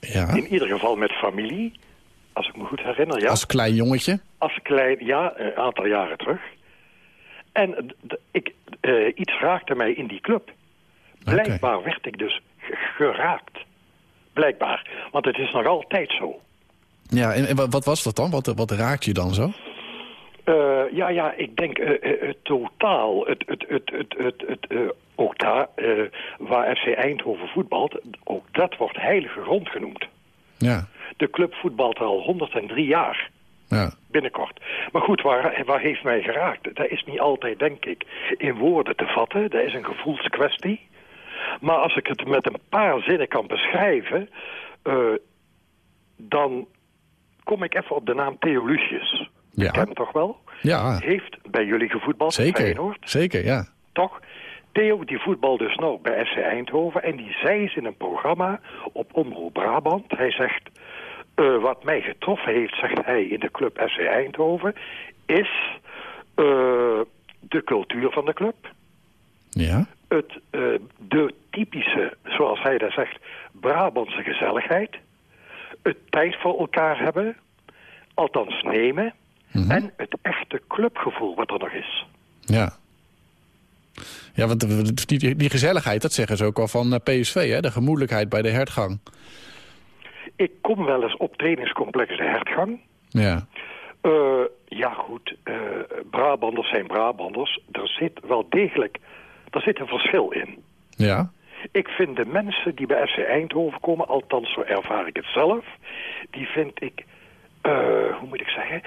ja. In ieder geval met familie, als ik me goed herinner, ja. Als klein jongetje? Als klein, ja, een aantal jaren terug. En ik, eh, iets raakte mij in die club. Blijkbaar werd ik dus ge- geraakt. Blijkbaar. Want het is nog altijd zo. Ja, en, en wat- wat was dat dan? Wat, wat raakt je dan zo? Eh, ja, ja, ik denk het totaal, het, het, het, het, het, het, ook daar waar FC Eindhoven voetbalt, ook dat wordt heilige grond genoemd. Ja, De club voetbalt al 103 jaar. ja. binnenkort. Maar goed, waar, waar heeft mij geraakt? Dat is niet altijd, denk ik, in woorden te vatten. Dat is een gevoelskwestie. Maar als ik het met een paar zinnen kan beschrijven... dan kom ik even op de naam Theo Lucius. Ja. Je kent hem toch wel? Ja, Heeft bij jullie gevoetbald, zeker. Feyenoord, Zeker, ja. toch? Theo die voetbalt dus nou bij FC Eindhoven... en die zei eens in een programma op Omroep Brabant... hij zegt, eh, wat mij getroffen heeft, zegt hij in de club FC Eindhoven... is eh, de cultuur van de club. Ja, Het, eh, de typische, zoals hij dat zegt, Brabantse gezelligheid. Het tijd voor elkaar hebben. Althans nemen. En het echte clubgevoel wat er nog is. ja. Ja, want die, die gezelligheid, dat zeggen ze ook al van eh, PSV, hè? De gemoedelijkheid bij de hertgang. Ik kom wel eens op trainingscomplex de Hertgang. Ja, Eh, ja goed, eh, Brabanders zijn Brabanders. Er zit wel degelijk, er zit een verschil in. ja, Ik vind de mensen die bij FC Eindhoven komen, althans zo ervaar ik het zelf, die vind ik, hoe moet ik zeggen,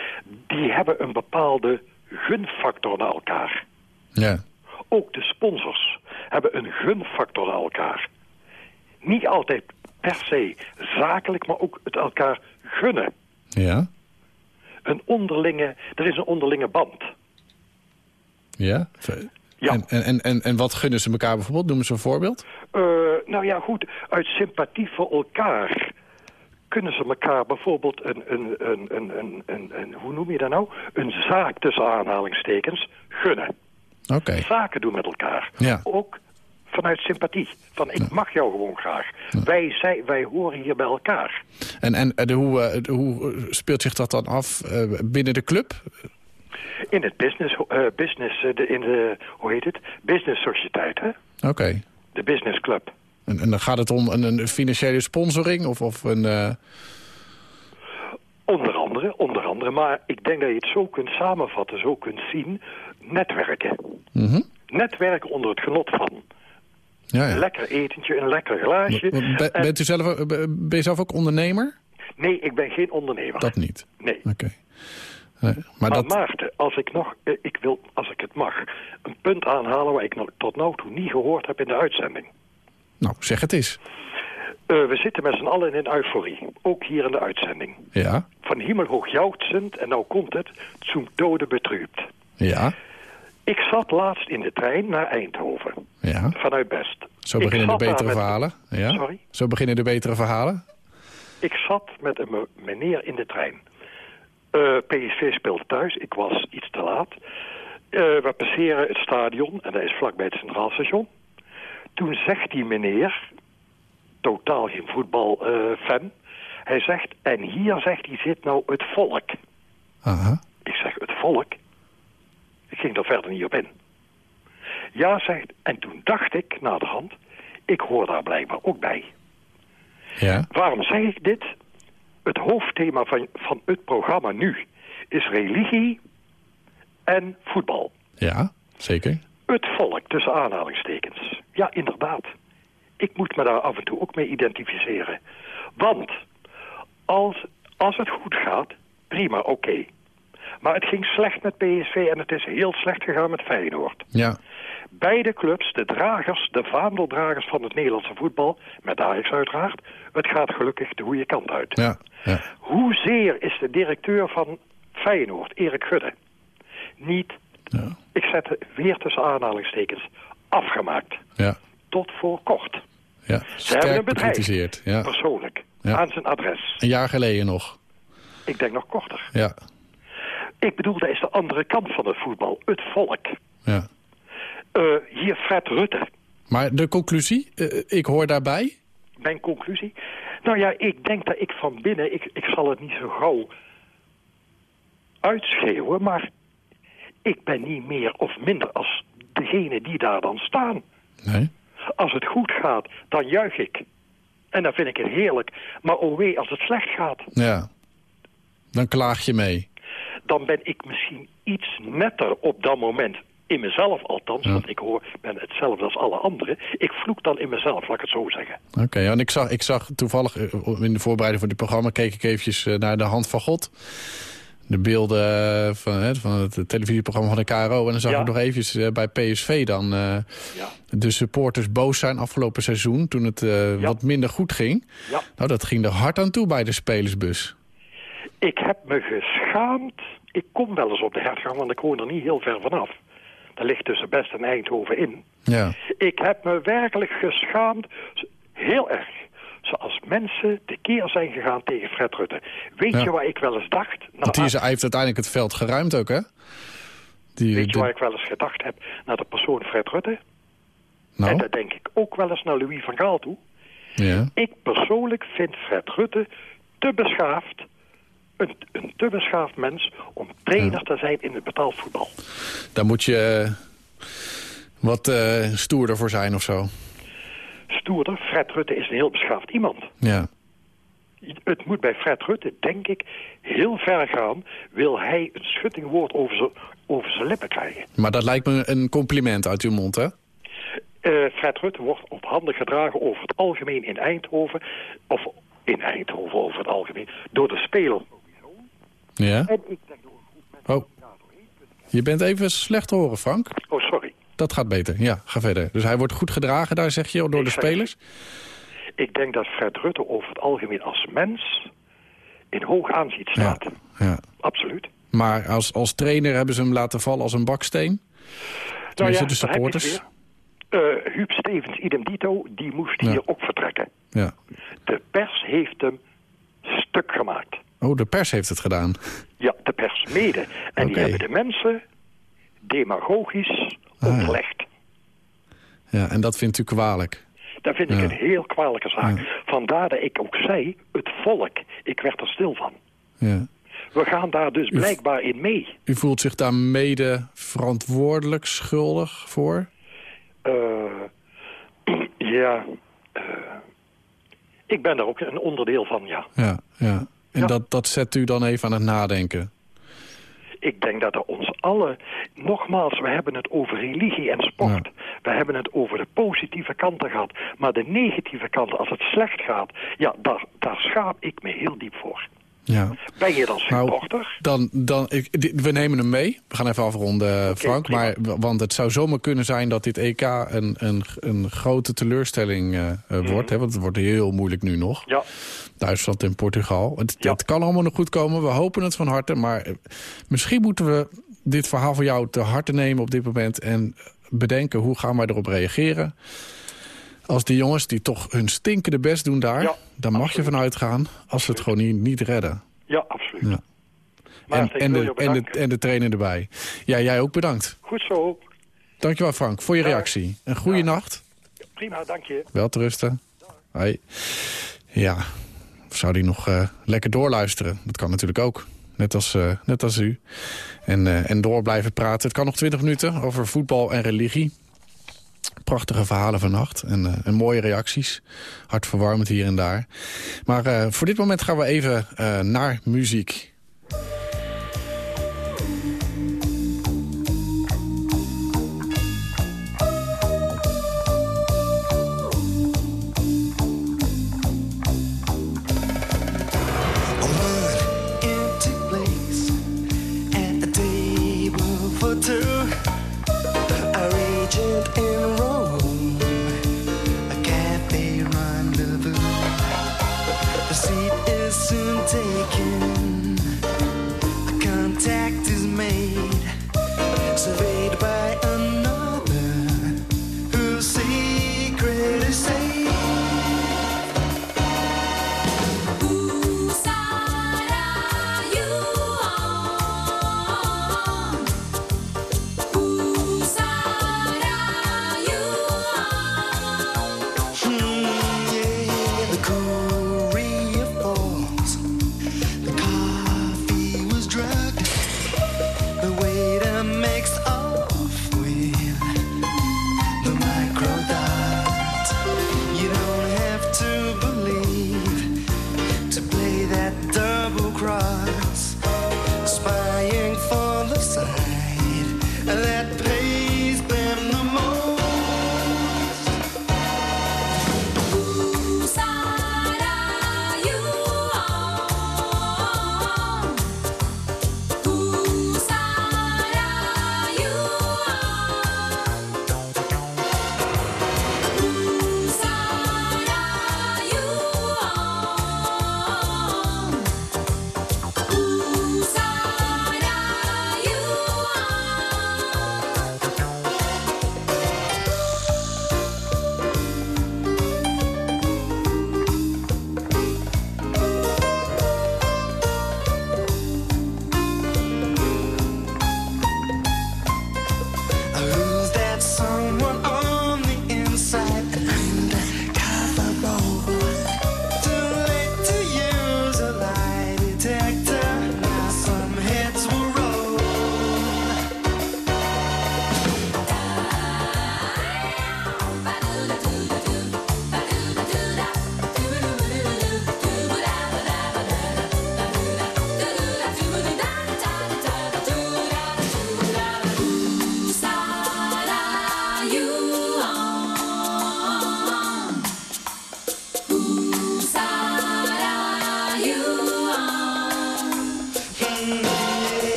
die hebben een bepaalde gunfactor naar elkaar. ja. Ook de sponsors hebben een gunfactor naar elkaar. Niet altijd per se zakelijk, maar ook het elkaar gunnen. Ja, Een onderlinge, er is een onderlinge band. ja. Ja. En, en, en, en, en wat gunnen ze elkaar bijvoorbeeld? Noemen ze een voorbeeld? Eh, nou ja, goed, uit sympathie voor elkaar kunnen ze elkaar bijvoorbeeld een, een, een, een, een, een, een- hoe noem je dat nou? Een zaak tussen aanhalingstekens gunnen. Oké, Zaken doen met elkaar. Ja. Ook vanuit sympathie. Van ik mag jou gewoon graag. Wij, zij, wij horen hier bij elkaar. en, en de, hoe, eh, de- hoe speelt zich dat dan af eh, binnen de club? In het business, eh, business de, in de, hoe heet het? Business sociëteit, hè? Oké. De business club. En, en dan gaat het om een, een financiële sponsoring of, of een... eh, Onder andere, onder andere. Maar ik denk dat je het zo kunt samenvatten, zo kunt zien. Netwerken. mhm. Netwerken onder het genot van Ja, een ja. lekker etentje, een lekker glaasje. Be- En- bent u zelf, eh, be- ben je zelf ook ondernemer? Nee, ik ben geen ondernemer. Dat niet. Nee. Oké. Nee, maar Maar dat... Maarten, als ik nog, eh, ik wil, als ik het mag, een punt aanhalen waar ik nog tot nu toe niet gehoord heb in de uitzending. Nou, zeg het eens. Eh, we zitten met z'n allen in euforie, ook hier in de uitzending. Ja, Van hemelhoog jouwtsend, en nou komt het, zum tode betrübt. ja, Ik zat laatst in de trein naar Eindhoven, ja. vanuit Best. Zo beginnen de betere met- verhalen. Ja. Sorry? Zo beginnen de betere verhalen. Ik zat met een me- meneer in de trein. Eh, PSV speelde thuis, ik was iets te laat. Eh, we passeren het stadion en dat is vlakbij het Centraal Station. Toen zegt die meneer, totaal geen voetbalfan, hij zegt, en hier zegt hij zit nou het volk. Aha. Ik zeg, het volk? Ik ging er verder niet op in. Ja, zegt, en toen dacht ik, na de hand, ik hoor daar blijkbaar ook bij. Ja, Waarom zeg ik dit? Het hoofdthema van, van het programma nu is religie en voetbal. ja, zeker. Het volk, tussen aanhalingstekens. Ja, inderdaad. Ik moet me daar af en toe ook mee identificeren. Want als, als het goed gaat, prima, oké. Maar het ging slecht met PSV en het is heel slecht gegaan met Feyenoord. Ja, Beide clubs, de dragers, de vaandeldragers van het Nederlandse voetbal, met Ajax uiteraard, het gaat gelukkig de goede kant uit. ja, ja. Hoezeer is de directeur van Feyenoord, Erik Gudde, niet, Ja. ik zet weer tussen aanhalingstekens, afgemaakt. Ja. Tot voor kort. Ja. Ze hebben een bedrijf. Ja. persoonlijk, Ja. aan zijn adres. Een jaar geleden nog. Ik denk nog korter. Ja. Ik bedoel, dat is de andere kant van het voetbal, het volk. ja. Eh, hier Fred Rutte, Maar de conclusie, eh, ik hoor daarbij. mijn conclusie. Nou ja, ik denk dat ik van binnen, ik, ik zal het niet zo gauw uitschreeuwen, maar ik ben niet meer of minder als degene die daar dan staan. Nee. Als het goed gaat, dan juich ik. En dan vind ik het heerlijk. Maar oh wee, als het slecht gaat, Ja. Dan klaag je mee. dan ben ik misschien iets netter op dat moment. In mezelf althans, Ja. want ik hoor, ben hetzelfde als alle anderen. Ik vloek dan in mezelf, laat ik het zo zeggen. Oké, en ik zag, ik zag toevallig eh, in de voorbereiding voor dit programma... keek ik eventjes eh, naar de Hand van God. De beelden eh, van, hè, van het televisieprogramma van de KRO. En dan zag Ja. ik nog eventjes eh, bij PSV dan... eh, Ja. de supporters boos zijn afgelopen seizoen... toen het Ja. wat minder goed ging. Ja. Nou, dat ging er hard aan toe bij de spelersbus. Ik heb me geschaamd. Ik kom wel eens op de hertgang, want ik woon er niet heel ver vanaf. Dat ligt tussen Best en Eindhoven in. Ja. Ik heb me werkelijk geschaamd. Heel erg. Zoals mensen tekeer zijn gegaan tegen Fred Rutte. Weet Ja. je waar ik wel eens dacht? Nou, Want die is, hij heeft uiteindelijk het veld geruimd ook, hè? Die, weet je de- waar ik wel eens gedacht heb? Naar de persoon Fred Rutte. En nou, dat denk ik ook wel eens naar Louis van Gaal toe. ja. Ik persoonlijk vind Fred Rutte te beschaafd. Een, een te beschaafd mens om trainer te zijn in het betaald voetbal. daar moet je eh, wat eh, stoerder voor zijn of zo. Stoerder, Fred Rutte is een heel beschaafd iemand. Ja. Het moet bij Fred Rutte, denk ik, heel ver gaan... wil hij een schuttingwoord over zijn over zijn lippen krijgen. Maar dat lijkt me een compliment uit uw mond, hè? Eh, Fred Rutte wordt op handen gedragen over het algemeen in Eindhoven... of in Eindhoven over het algemeen, door de speler. Ja? En ik denk door een groep mensen... Oh. Je bent even slecht te horen, Frank. Oh, sorry. Dat gaat beter. Ja, ga verder. Dus hij wordt goed gedragen daar, zeg je, door Ik de zeg- spelers? Ik denk dat Fred Rutte over het algemeen als mens in hoog aanzien staat. Ja. Absoluut. Maar als, als trainer hebben ze hem laten vallen als een baksteen? Tenminste, de Nou heb je het supporters. Eh, Huub Stevens, idem dito, die moest Ja. hier ook vertrekken. Ja. De pers heeft hem stuk gemaakt. Oh, de pers heeft het gedaan. Ja, de pers mede. En die hebben de mensen demagogisch Ah, ja. en dat vindt u kwalijk. Dat vind ik Ja. een heel kwalijke zaak. Vandaar dat ik ook zei, het volk, ik werd er stil van. Ja. We gaan daar dus blijkbaar in mee. U voelt zich daar mede verantwoordelijk, schuldig voor? Eh, [clears throat] ja, eh, ik ben daar ook een onderdeel van, ja. Ja, ja. En. Dat, dat zet u dan even aan het nadenken? Ik denk dat er ons allen... Nogmaals, we hebben het over religie en sport. We hebben het over de positieve kanten gehad. Maar de negatieve kanten, als het slecht gaat... ja, daar, daar schaam ik me heel diep voor. Ja. Ben je dan Nou, supporter? Dan, dan, ik, di- we nemen hem mee. We gaan even afronden, Frank. prima. Maar, want het zou zomaar kunnen zijn dat dit EK een, een, een grote teleurstelling eh, eh, wordt. Hè, want het wordt heel moeilijk nu nog. Ja, Duitsland en Portugal. Het, Ja. het kan allemaal nog goed komen. We hopen het van harte. Maar eh, misschien moeten we dit verhaal van jou te harte nemen op dit moment. En bedenken hoe gaan wij erop reageren. Als die jongens die toch hun stinkende best doen daar. Ja, daar mag je van uitgaan. Als ze het gewoon niet, niet redden. ja absoluut. Ja. Maar En, en, de, en, de, bedanken. en de trainer erbij. Ja, jij ook bedankt. Goed zo. Dankjewel Frank voor je reactie. Een goede nacht. Prima, dank je. Wel te rusten. Hoi. Ja, zou die nog eh, lekker doorluisteren? Dat kan natuurlijk ook. Net als, eh, net als u. En, eh, en door blijven praten. Het kan nog 20 minuten over voetbal en religie. Prachtige verhalen vannacht en, eh, en mooie reacties. Hartverwarmend hier en daar. Maar eh, voor dit moment gaan we even eh, naar muziek.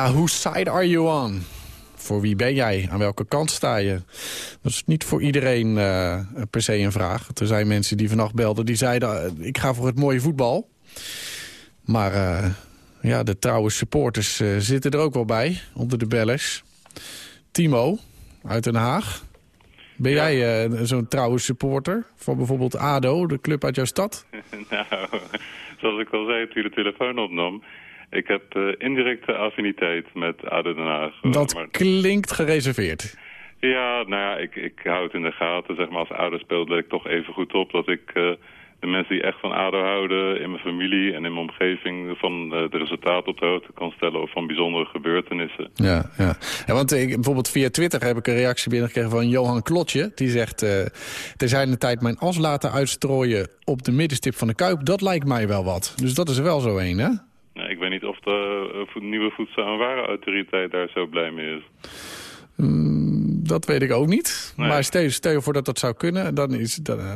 Ja, whose side are you on? Voor wie ben jij? Aan welke kant sta je? Dat is niet voor iedereen eh, per se een vraag. Er zijn mensen die vannacht belden, die zeiden... eh, ik ga voor het mooie voetbal. Maar eh, ja, de trouwe supporters zitten er ook wel bij, onder de bellers. Timo, uit Den Haag. Ben jij zo'n trouwe supporter van bijvoorbeeld ADO, de club uit jouw stad? [laughs] Nou, zoals ik al zei toen je de telefoon opnam... ik heb eh, indirecte affiniteit met ADO Den Haag. Dat Maar- klinkt gereserveerd. ja, nou ja, ik, ik hou het in de gaten. Zeg maar, als speelt, let ik toch even goed op dat ik... eh, de mensen die echt van ADO houden in mijn familie en in mijn omgeving... van eh, de resultaten op de hoogte kan stellen of van bijzondere gebeurtenissen. Ja, ja. ja want ik, bijvoorbeeld via Twitter heb ik een reactie binnengekregen van Johan Klotje. Die zegt, eh er zijn de tijd mijn as laten uitstrooien op de middenstip van de Kuip. Dat lijkt mij wel wat. Dus dat is er wel zo een, hè? Nou, ik weet niet of de eh, vo- nieuwe voedsel- en warenautoriteit daar zo blij mee is. Mm, dat weet ik ook niet. Nee. Maar stel, stel je voor dat dat zou kunnen, dan is dan, eh,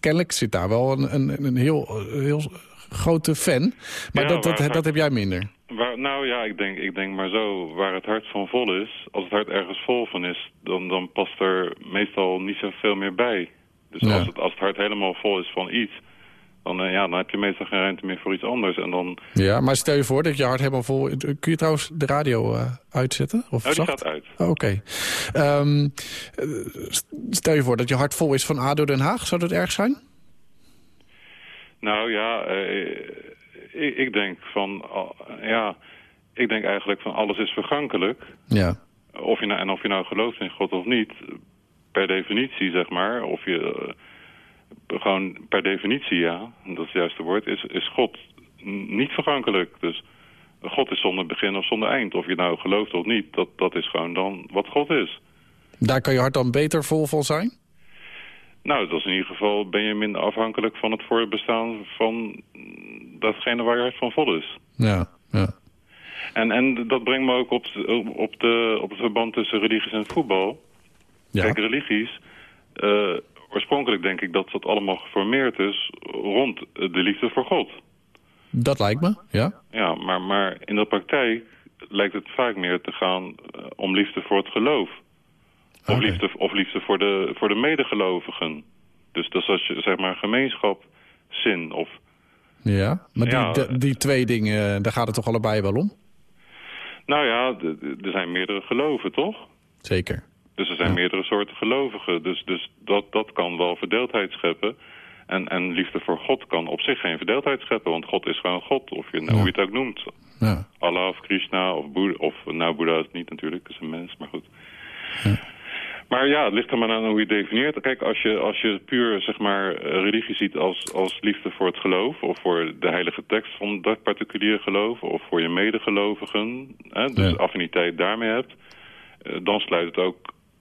kennelijk zit daar wel een, een, een heel, heel grote fan. Maar Ja, dat, dat, dat heb jij minder. Waar, nou ja, ik denk, ik denk maar zo, waar het hart van vol is, als het hart ergens vol van is, dan, dan past er meestal niet zoveel meer bij. Dus Ja. als, het, als het hart helemaal vol is van iets, dan, eh, ja, dan heb je meestal geen ruimte meer voor iets anders. En dan, Ja, maar stel je voor dat je hart helemaal vol... Kun je trouwens de radio eh, uitzetten? Of oh, die zacht? gaat uit. Oh, Oké. Ehm, eh, stel je voor dat je hart vol is van ADO Den Haag. Zou dat erg zijn? Nou ja, eh, ik, ik denk van, ja, ik denk eigenlijk van alles is vergankelijk. Ja. Of je nou, en of je nou gelooft in God of niet, per definitie zeg maar, of je gewoon per definitie ja, dat is het juiste woord, is, is God niet vergankelijk. Dus God is zonder begin of zonder eind. Of je nou gelooft of niet, dat, dat is gewoon dan wat God is. Daar kan je hart dan beter vol van zijn? Nou, dat is in ieder geval, ben je minder afhankelijk van het voortbestaan van datgene waar je hart van vol is. Ja, ja. En, en dat brengt me ook op, op, de, op het verband tussen religies en voetbal. Ja. Kijk, religies, eh, oorspronkelijk denk ik dat dat allemaal geformeerd is rond de liefde voor God. Dat lijkt me, ja. Ja, maar, maar in de praktijk lijkt het vaak meer te gaan eh, om liefde voor het geloof. Of, liefde, of liefde voor de, voor de medegelovigen. Dus dat is als je, zeg maar, gemeenschap, zin of... Ja, maar die, de- die twee dingen, eh, daar gaat het toch allebei wel om? Nou ja, er zijn meerdere geloven, toch? Zeker. Dus er zijn meerdere soorten gelovigen. Dus, dus dat, dat kan wel verdeeldheid scheppen. En, en liefde voor God kan op zich geen verdeeldheid scheppen. Want God is gewoon God, of je, nou, hoe je het ook noemt. Ja. Allah of Krishna of Boeddha. Of, nou, Boeddha is het niet natuurlijk, is een mens, maar goed. Maar ja, het ligt er maar aan hoe je het definieert. Kijk, als je, als je puur zeg maar, religie ziet als, als liefde voor het geloof... of voor de heilige tekst van dat particuliere geloof... of voor je medegelovigen, hè, dus Ja. affiniteit daarmee hebt... eh, dan sluit het ook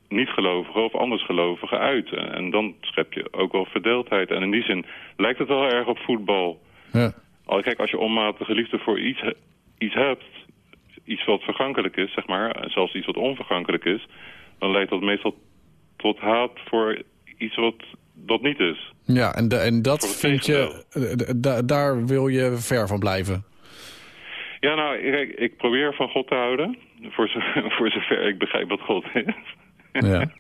niet-gelovigen of andersgelovigen uit. En, dan schep je ook wel verdeeldheid. En in die zin lijkt het wel erg op voetbal. Ja. Al, kijk, als je onmatige liefde voor iets, iets hebt... iets wat vergankelijk is, zeg maar... zelfs iets wat onvergankelijk is... dan leidt dat meestal tot haat voor iets wat dat niet is. Ja, en, de, en dat vind je, eh, d- da- daar wil je ver van blijven. Ja, nou, kijk, ik probeer van God te houden. Voor, zo, [laughs] voor zover ik begrijp wat God is. Ja.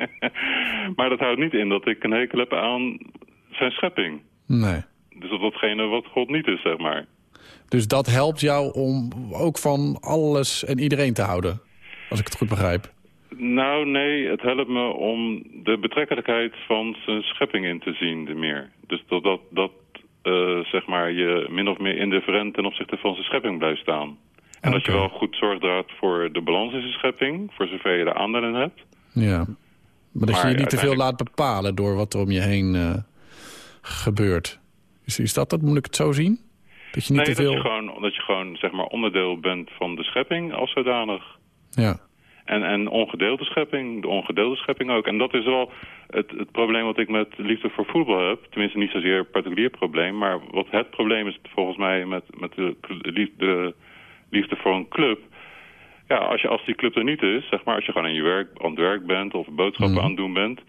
[laughs] maar dat houdt niet in dat ik een hekel heb aan zijn schepping. Nee. Dus op datgene wat God niet is, zeg maar. Dus dat helpt jou om ook van alles en iedereen te houden. Als ik het goed begrijp. Nou, nee, het helpt me om de betrekkelijkheid van zijn schepping in te zien, de meer. Dus dat, dat, dat eh, zeg maar, je min of meer indifferent ten opzichte van zijn schepping blijft staan. En dat je wel goed zorg draagt voor de balans in zijn schepping, voor zover je er aandeel in hebt. Ja. Maar dat Maar je je niet te veel laat bepalen door wat er om je heen eh, gebeurt. Is, is dat dat? Moet ik het zo zien? Dat je niet nee, te veel... dat je gewoon, dat je gewoon zeg maar, onderdeel bent van de schepping als zodanig. Ja. En, en ongedeelde schepping, de ongedeelde schepping ook. En dat is wel het, het probleem wat ik met liefde voor voetbal heb. Tenminste, niet zozeer een particulier probleem. Maar wat het probleem is volgens mij met, met de, de liefde voor een club. Ja, als, je, als die club er niet is, zeg maar, als je gewoon aan, je werk, aan het werk bent of boodschappen Mhm. aan het doen bent.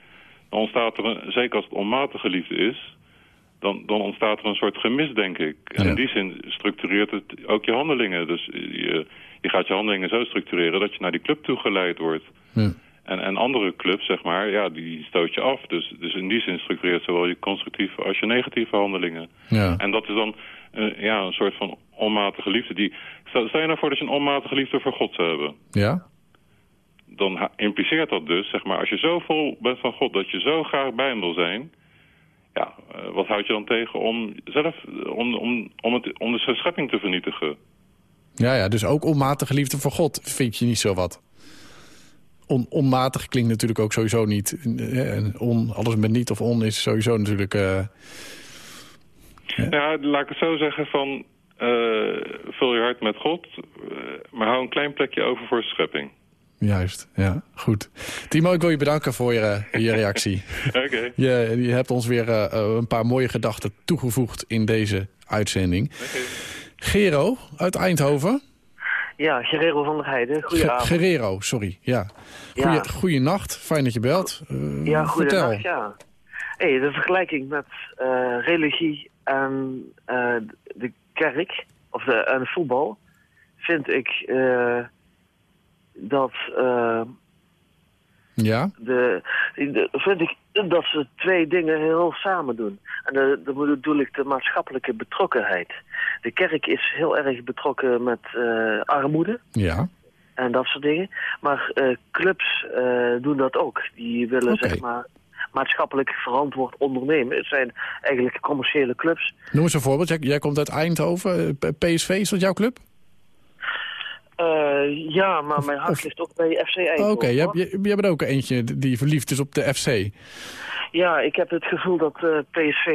Dan ontstaat er, een, zeker als het onmatige liefde is, dan, dan ontstaat er een soort gemis, denk ik. En Ja. in die zin structureert het ook je handelingen. Dus je, je gaat je handelingen zo structureren dat je naar die club toe geleid wordt. Ja. En, en andere clubs, zeg maar, ja, die stoot je af. Dus, dus in die zin structureert zowel je constructieve als je negatieve handelingen. Ja. En dat is dan eh, ja, een soort van onmatige liefde. Die, stel, stel je nou voor dat je een onmatige liefde voor God zou hebben. Ja? Dan impliceert dat dus, zeg maar, als je zo vol bent van God... dat je zo graag bij hem wil zijn... Ja, eh, wat houd je dan tegen om zelf om, om, om, het, om de schepping te vernietigen? Ja, ja, dus ook onmatige liefde voor God vind je niet zo wat. On, onmatig klinkt natuurlijk ook sowieso niet. eh, en On, alles met niet of on is sowieso natuurlijk... eh, Ja, laat ik het zo zeggen van... eh, vul je hart met God, maar hou een klein plekje over voor schepping. juist, ja, goed. Timo, ik wil je bedanken voor je, je reactie. [laughs] Oké. je, je hebt ons weer een paar mooie gedachten toegevoegd in deze uitzending. Gero uit Eindhoven. Ja, Guerrero van der Heijden. Ge- Goedenavond. Guerrero, sorry. Ja. Ja. Goeie, Goeienacht, fijn dat je belt. Eh, ja, goedendag, ja. Hey, de vergelijking met eh, religie en eh, de kerk, of de, en voetbal, vind ik dat Ja? de, de- vind ik dat ze twee dingen heel samen doen. En dan bedoel ik de maatschappelijke betrokkenheid. De kerk is heel erg betrokken met eh, armoede Ja. en dat soort dingen. Maar eh, clubs eh, doen dat ook. Die willen zeg maar maatschappelijk verantwoord ondernemen. Het zijn eigenlijk commerciële clubs. Noem eens een voorbeeld. Jij, jij komt uit Eindhoven. PSV, is dat jouw club? Ja, maar mijn hart ligt ook bij FC Eindhoven. Oké, jij, bent ook eentje die verliefd is op de FC. Ja, ik heb het gevoel dat PSV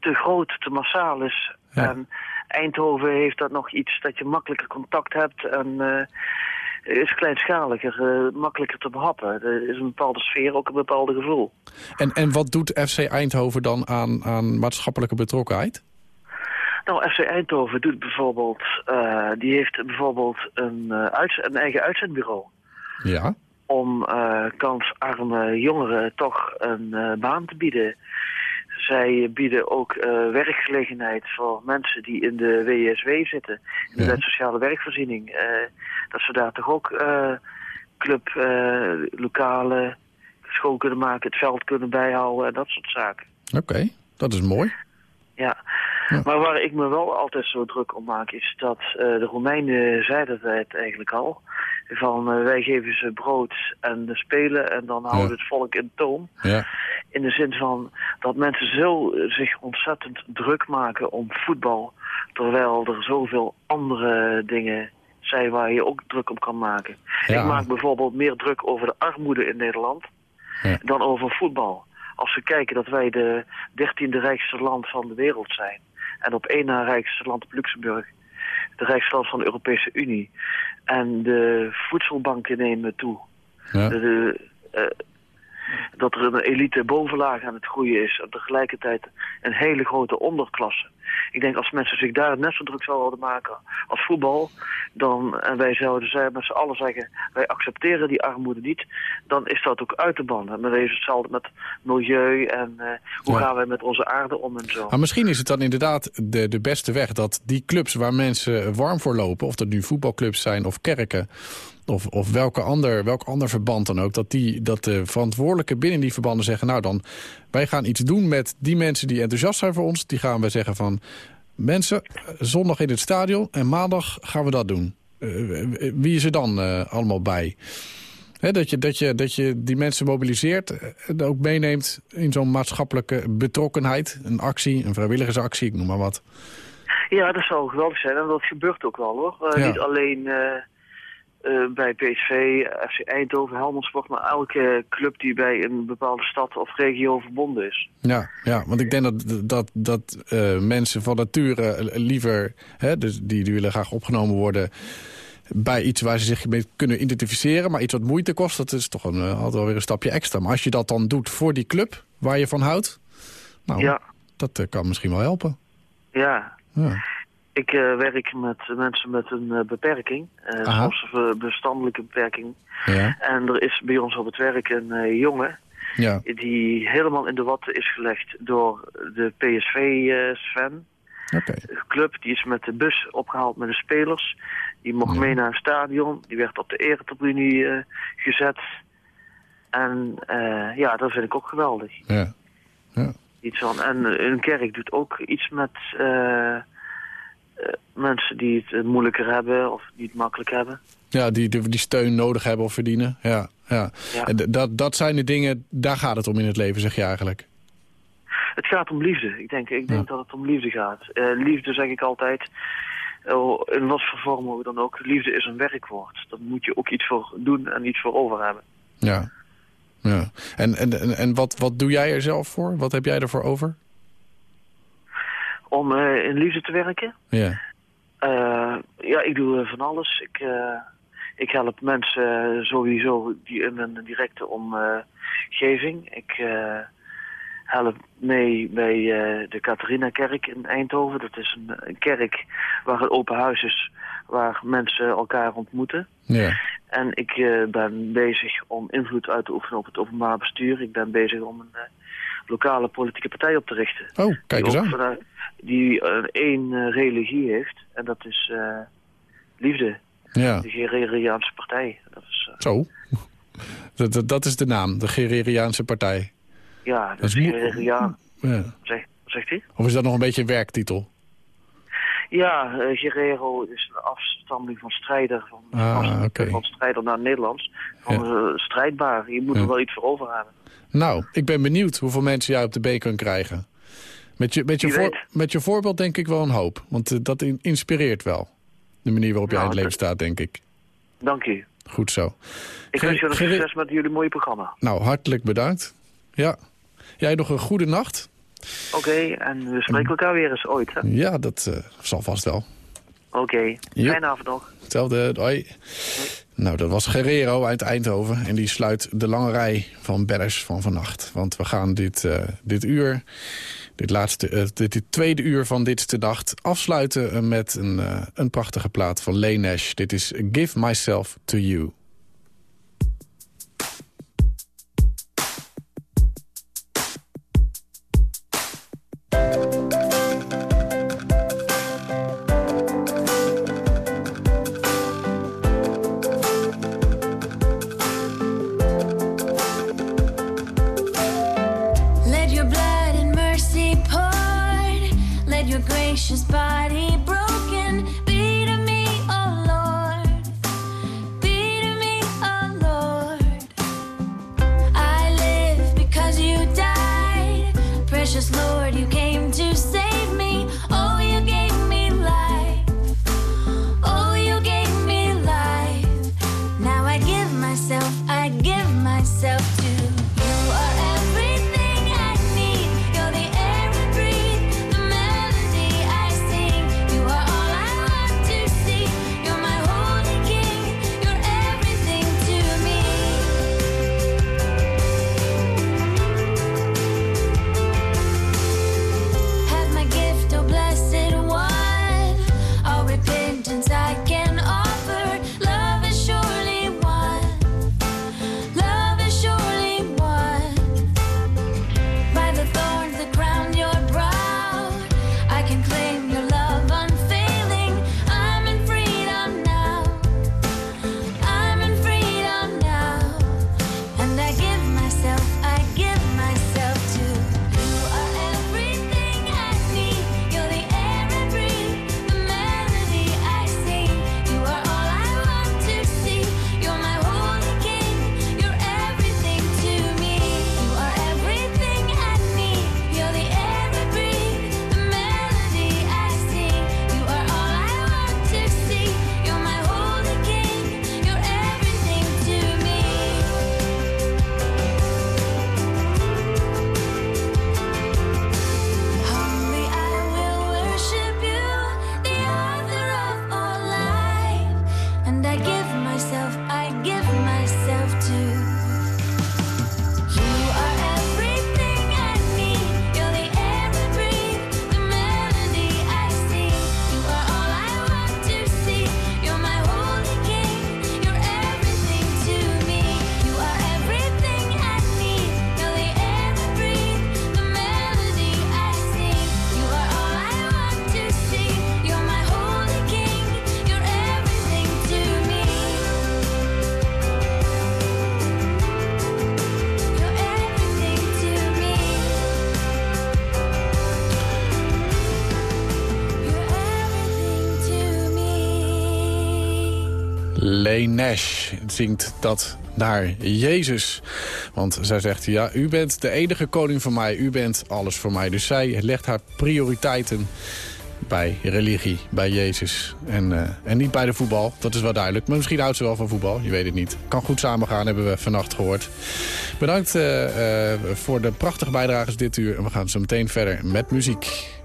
te groot, te massaal is. Ja. En Eindhoven heeft dat nog iets dat je makkelijker contact hebt en eh, is kleinschaliger, eh, makkelijker te behappen. Er is een bepaalde sfeer, ook een bepaalde gevoel. En, en wat doet FC Eindhoven dan aan, aan maatschappelijke betrokkenheid? Nou, FC Eindhoven doet bijvoorbeeld, eh, die heeft bijvoorbeeld een, uitz- een eigen uitzendbureau. Ja. om kansarme jongeren toch een baan te bieden. Zij bieden ook eh, werkgelegenheid voor mensen die in de WSW zitten, in de Ja. wet sociale werkvoorziening. eh, dat ze daar toch ook eh, club, lokale school kunnen maken, het veld kunnen bijhouden en dat soort zaken. Oké, dat is mooi. Ja. Ja. maar waar ik me wel altijd zo druk om maak is dat eh, de Romeinen zeiden het eigenlijk al. Van eh, wij geven ze brood en de spelen en dan houden Ja. het volk in toom. Ja. In de zin van dat mensen zo eh, zich ontzettend druk maken om voetbal. Terwijl er zoveel andere dingen zijn waar je ook druk om kan maken. Ik maak bijvoorbeeld meer druk over de armoede in Nederland dan over voetbal. Als we kijken dat wij de dertiende rijkste land van de wereld zijn. En op één na rijkste land op Luxemburg. De rijkste land van de Europese Unie. En de voedselbanken nemen toe. Ja. De- de, eh, dat er een elite bovenlaag aan het groeien is. En tegelijkertijd een hele grote onderklasse. Ik denk als mensen zich daar net zo druk zouden maken als voetbal... Dan, en wij zouden zij met z'n allen zeggen... wij accepteren die armoede niet... dan is dat ook uit te bannen. Maar is hetzelfde met milieu en eh, hoe Ja. gaan wij met onze aarde om en zo. Maar misschien is het dan inderdaad de, de beste weg dat die clubs waar mensen warm voor lopen... of dat nu voetbalclubs zijn of kerken of, of welke ander, welk ander verband dan ook... Dat, die, dat de verantwoordelijken binnen die verbanden zeggen... nou dan, wij gaan iets doen met die mensen die enthousiast zijn voor ons. Die gaan wij zeggen van... mensen, zondag in het stadion en maandag gaan we dat doen. Eh, wie is er dan eh, allemaal bij? Dat, je, dat, je, dat je die mensen mobiliseert eh, en ook meeneemt in zo'n maatschappelijke betrokkenheid. Een actie, een vrijwilligersactie, ik noem maar wat. Ja, dat zou geweldig zijn. En dat gebeurt ook wel hoor. Ja. Niet alleen eh, bij PSV, FC Eindhoven, Helmond Sport... maar elke club die bij een bepaalde stad of regio verbonden is. Ja, ja want ik denk dat, dat, dat eh, mensen van nature liever... Hè, dus die, die willen graag opgenomen worden bij iets waar ze zich mee kunnen identificeren. Maar iets wat moeite kost, dat is toch een, eh, altijd wel weer een stapje extra. Maar als je dat dan doet voor die club waar je van houdt... Nou, Ja. dat kan misschien wel helpen. Ja, Ja. Ik eh, werk met mensen met een eh, beperking. eh soms een verstandelijke beperking. Ja. En er is bij ons op het werk een jongen... Ja. die helemaal in de watten is gelegd door de PSV-Sven... Oké. club. Die is met de bus opgehaald met de spelers. Die mocht mee naar het stadion. Die werd op de eretribune gezet. En ja, dat vind ik ook geweldig. Ja. Iets van. En een kerk doet ook iets met mensen die het eh, moeilijker hebben of die het makkelijk hebben. Ja, die, die, die steun nodig hebben of verdienen. Ja, ja. Ja. En dat, dat zijn de dingen, daar gaat het om in het leven, zeg je eigenlijk. Het gaat om liefde. Ik denk, ik denk dat het om liefde gaat. Eh, liefde zeg ik altijd, oh, in wat voor vorm ook dan ook, liefde is een werkwoord. Daar moet je ook iets voor doen en iets voor over hebben. Ja. ja. En, en, en, en wat, wat doe jij er zelf voor? Wat heb jij ervoor over? Om eh, in liefde te werken? Ja. Eh, ja, ik doe eh, van alles. Ik, eh, ik help mensen sowieso die in een directe omgeving. Ik eh, help mee bij de Catharina-kerk in Eindhoven. Dat is een, een kerk waar een open huis is, waar mensen elkaar ontmoeten. Ja. En ik ben bezig om invloed uit te oefenen op het openbaar bestuur. Ik ben bezig om een lokale politieke partij op te richten. Oh, kijk eens aan. vanuit- die één eh, religie heeft. En dat is eh, liefde. Ja. De Gereriaanse partij. Dat is, eh, Zo. [laughs] Dat, dat, dat is de naam, de Gereriaanse Partij. ja, Dat dat is Gereriaan. Ja. Zeg, zegt hij? Of is dat nog een beetje een werktitel? Ja, Guerrero is een afstamming van strijder. Van, Ah, van strijder naar Nederlands. Van eh, strijdbaar. Je moet er Ja. wel iets voor over hebben. Nou, ik ben benieuwd hoeveel mensen jij op de B kunt krijgen. Met je, met je, voor- met je voorbeeld denk ik wel een hoop. Want eh, dat in- inspireert wel. De manier waarop jij in Nou, het leven staat, denk ik. Dank u. Goed zo. Ik wens jullie succes met jullie mooie programma. Nou, hartelijk bedankt. Ja. Jij nog een goede nacht? Oké, en we spreken elkaar weer eens ooit. hè? Ja, dat eh, zal vast wel. Oké, Ja. fijne avond nog. Hetzelfde, hoi. Nou, dat was Guerrero uit Eindhoven. En die sluit de lange rij van bellers van vannacht. Want we gaan dit, eh, dit uur, dit, laatste, eh, dit, tweede uur van Dit de Nacht... afsluiten eh, met een, een prachtige plaat van Lee Nash. Dit is Give Myself to You. Nash zingt dat naar Jezus. Want zij zegt, ja, u bent de enige koning van mij. U bent alles voor mij. Dus zij legt haar prioriteiten bij religie, bij Jezus. En, eh, en niet bij de voetbal, dat is wel duidelijk. Maar misschien houdt ze wel van voetbal, je weet het niet. Kan goed samengaan, hebben we vannacht gehoord. Bedankt eh, eh, voor de prachtige bijdrages dit uur. En we gaan zo meteen verder met muziek.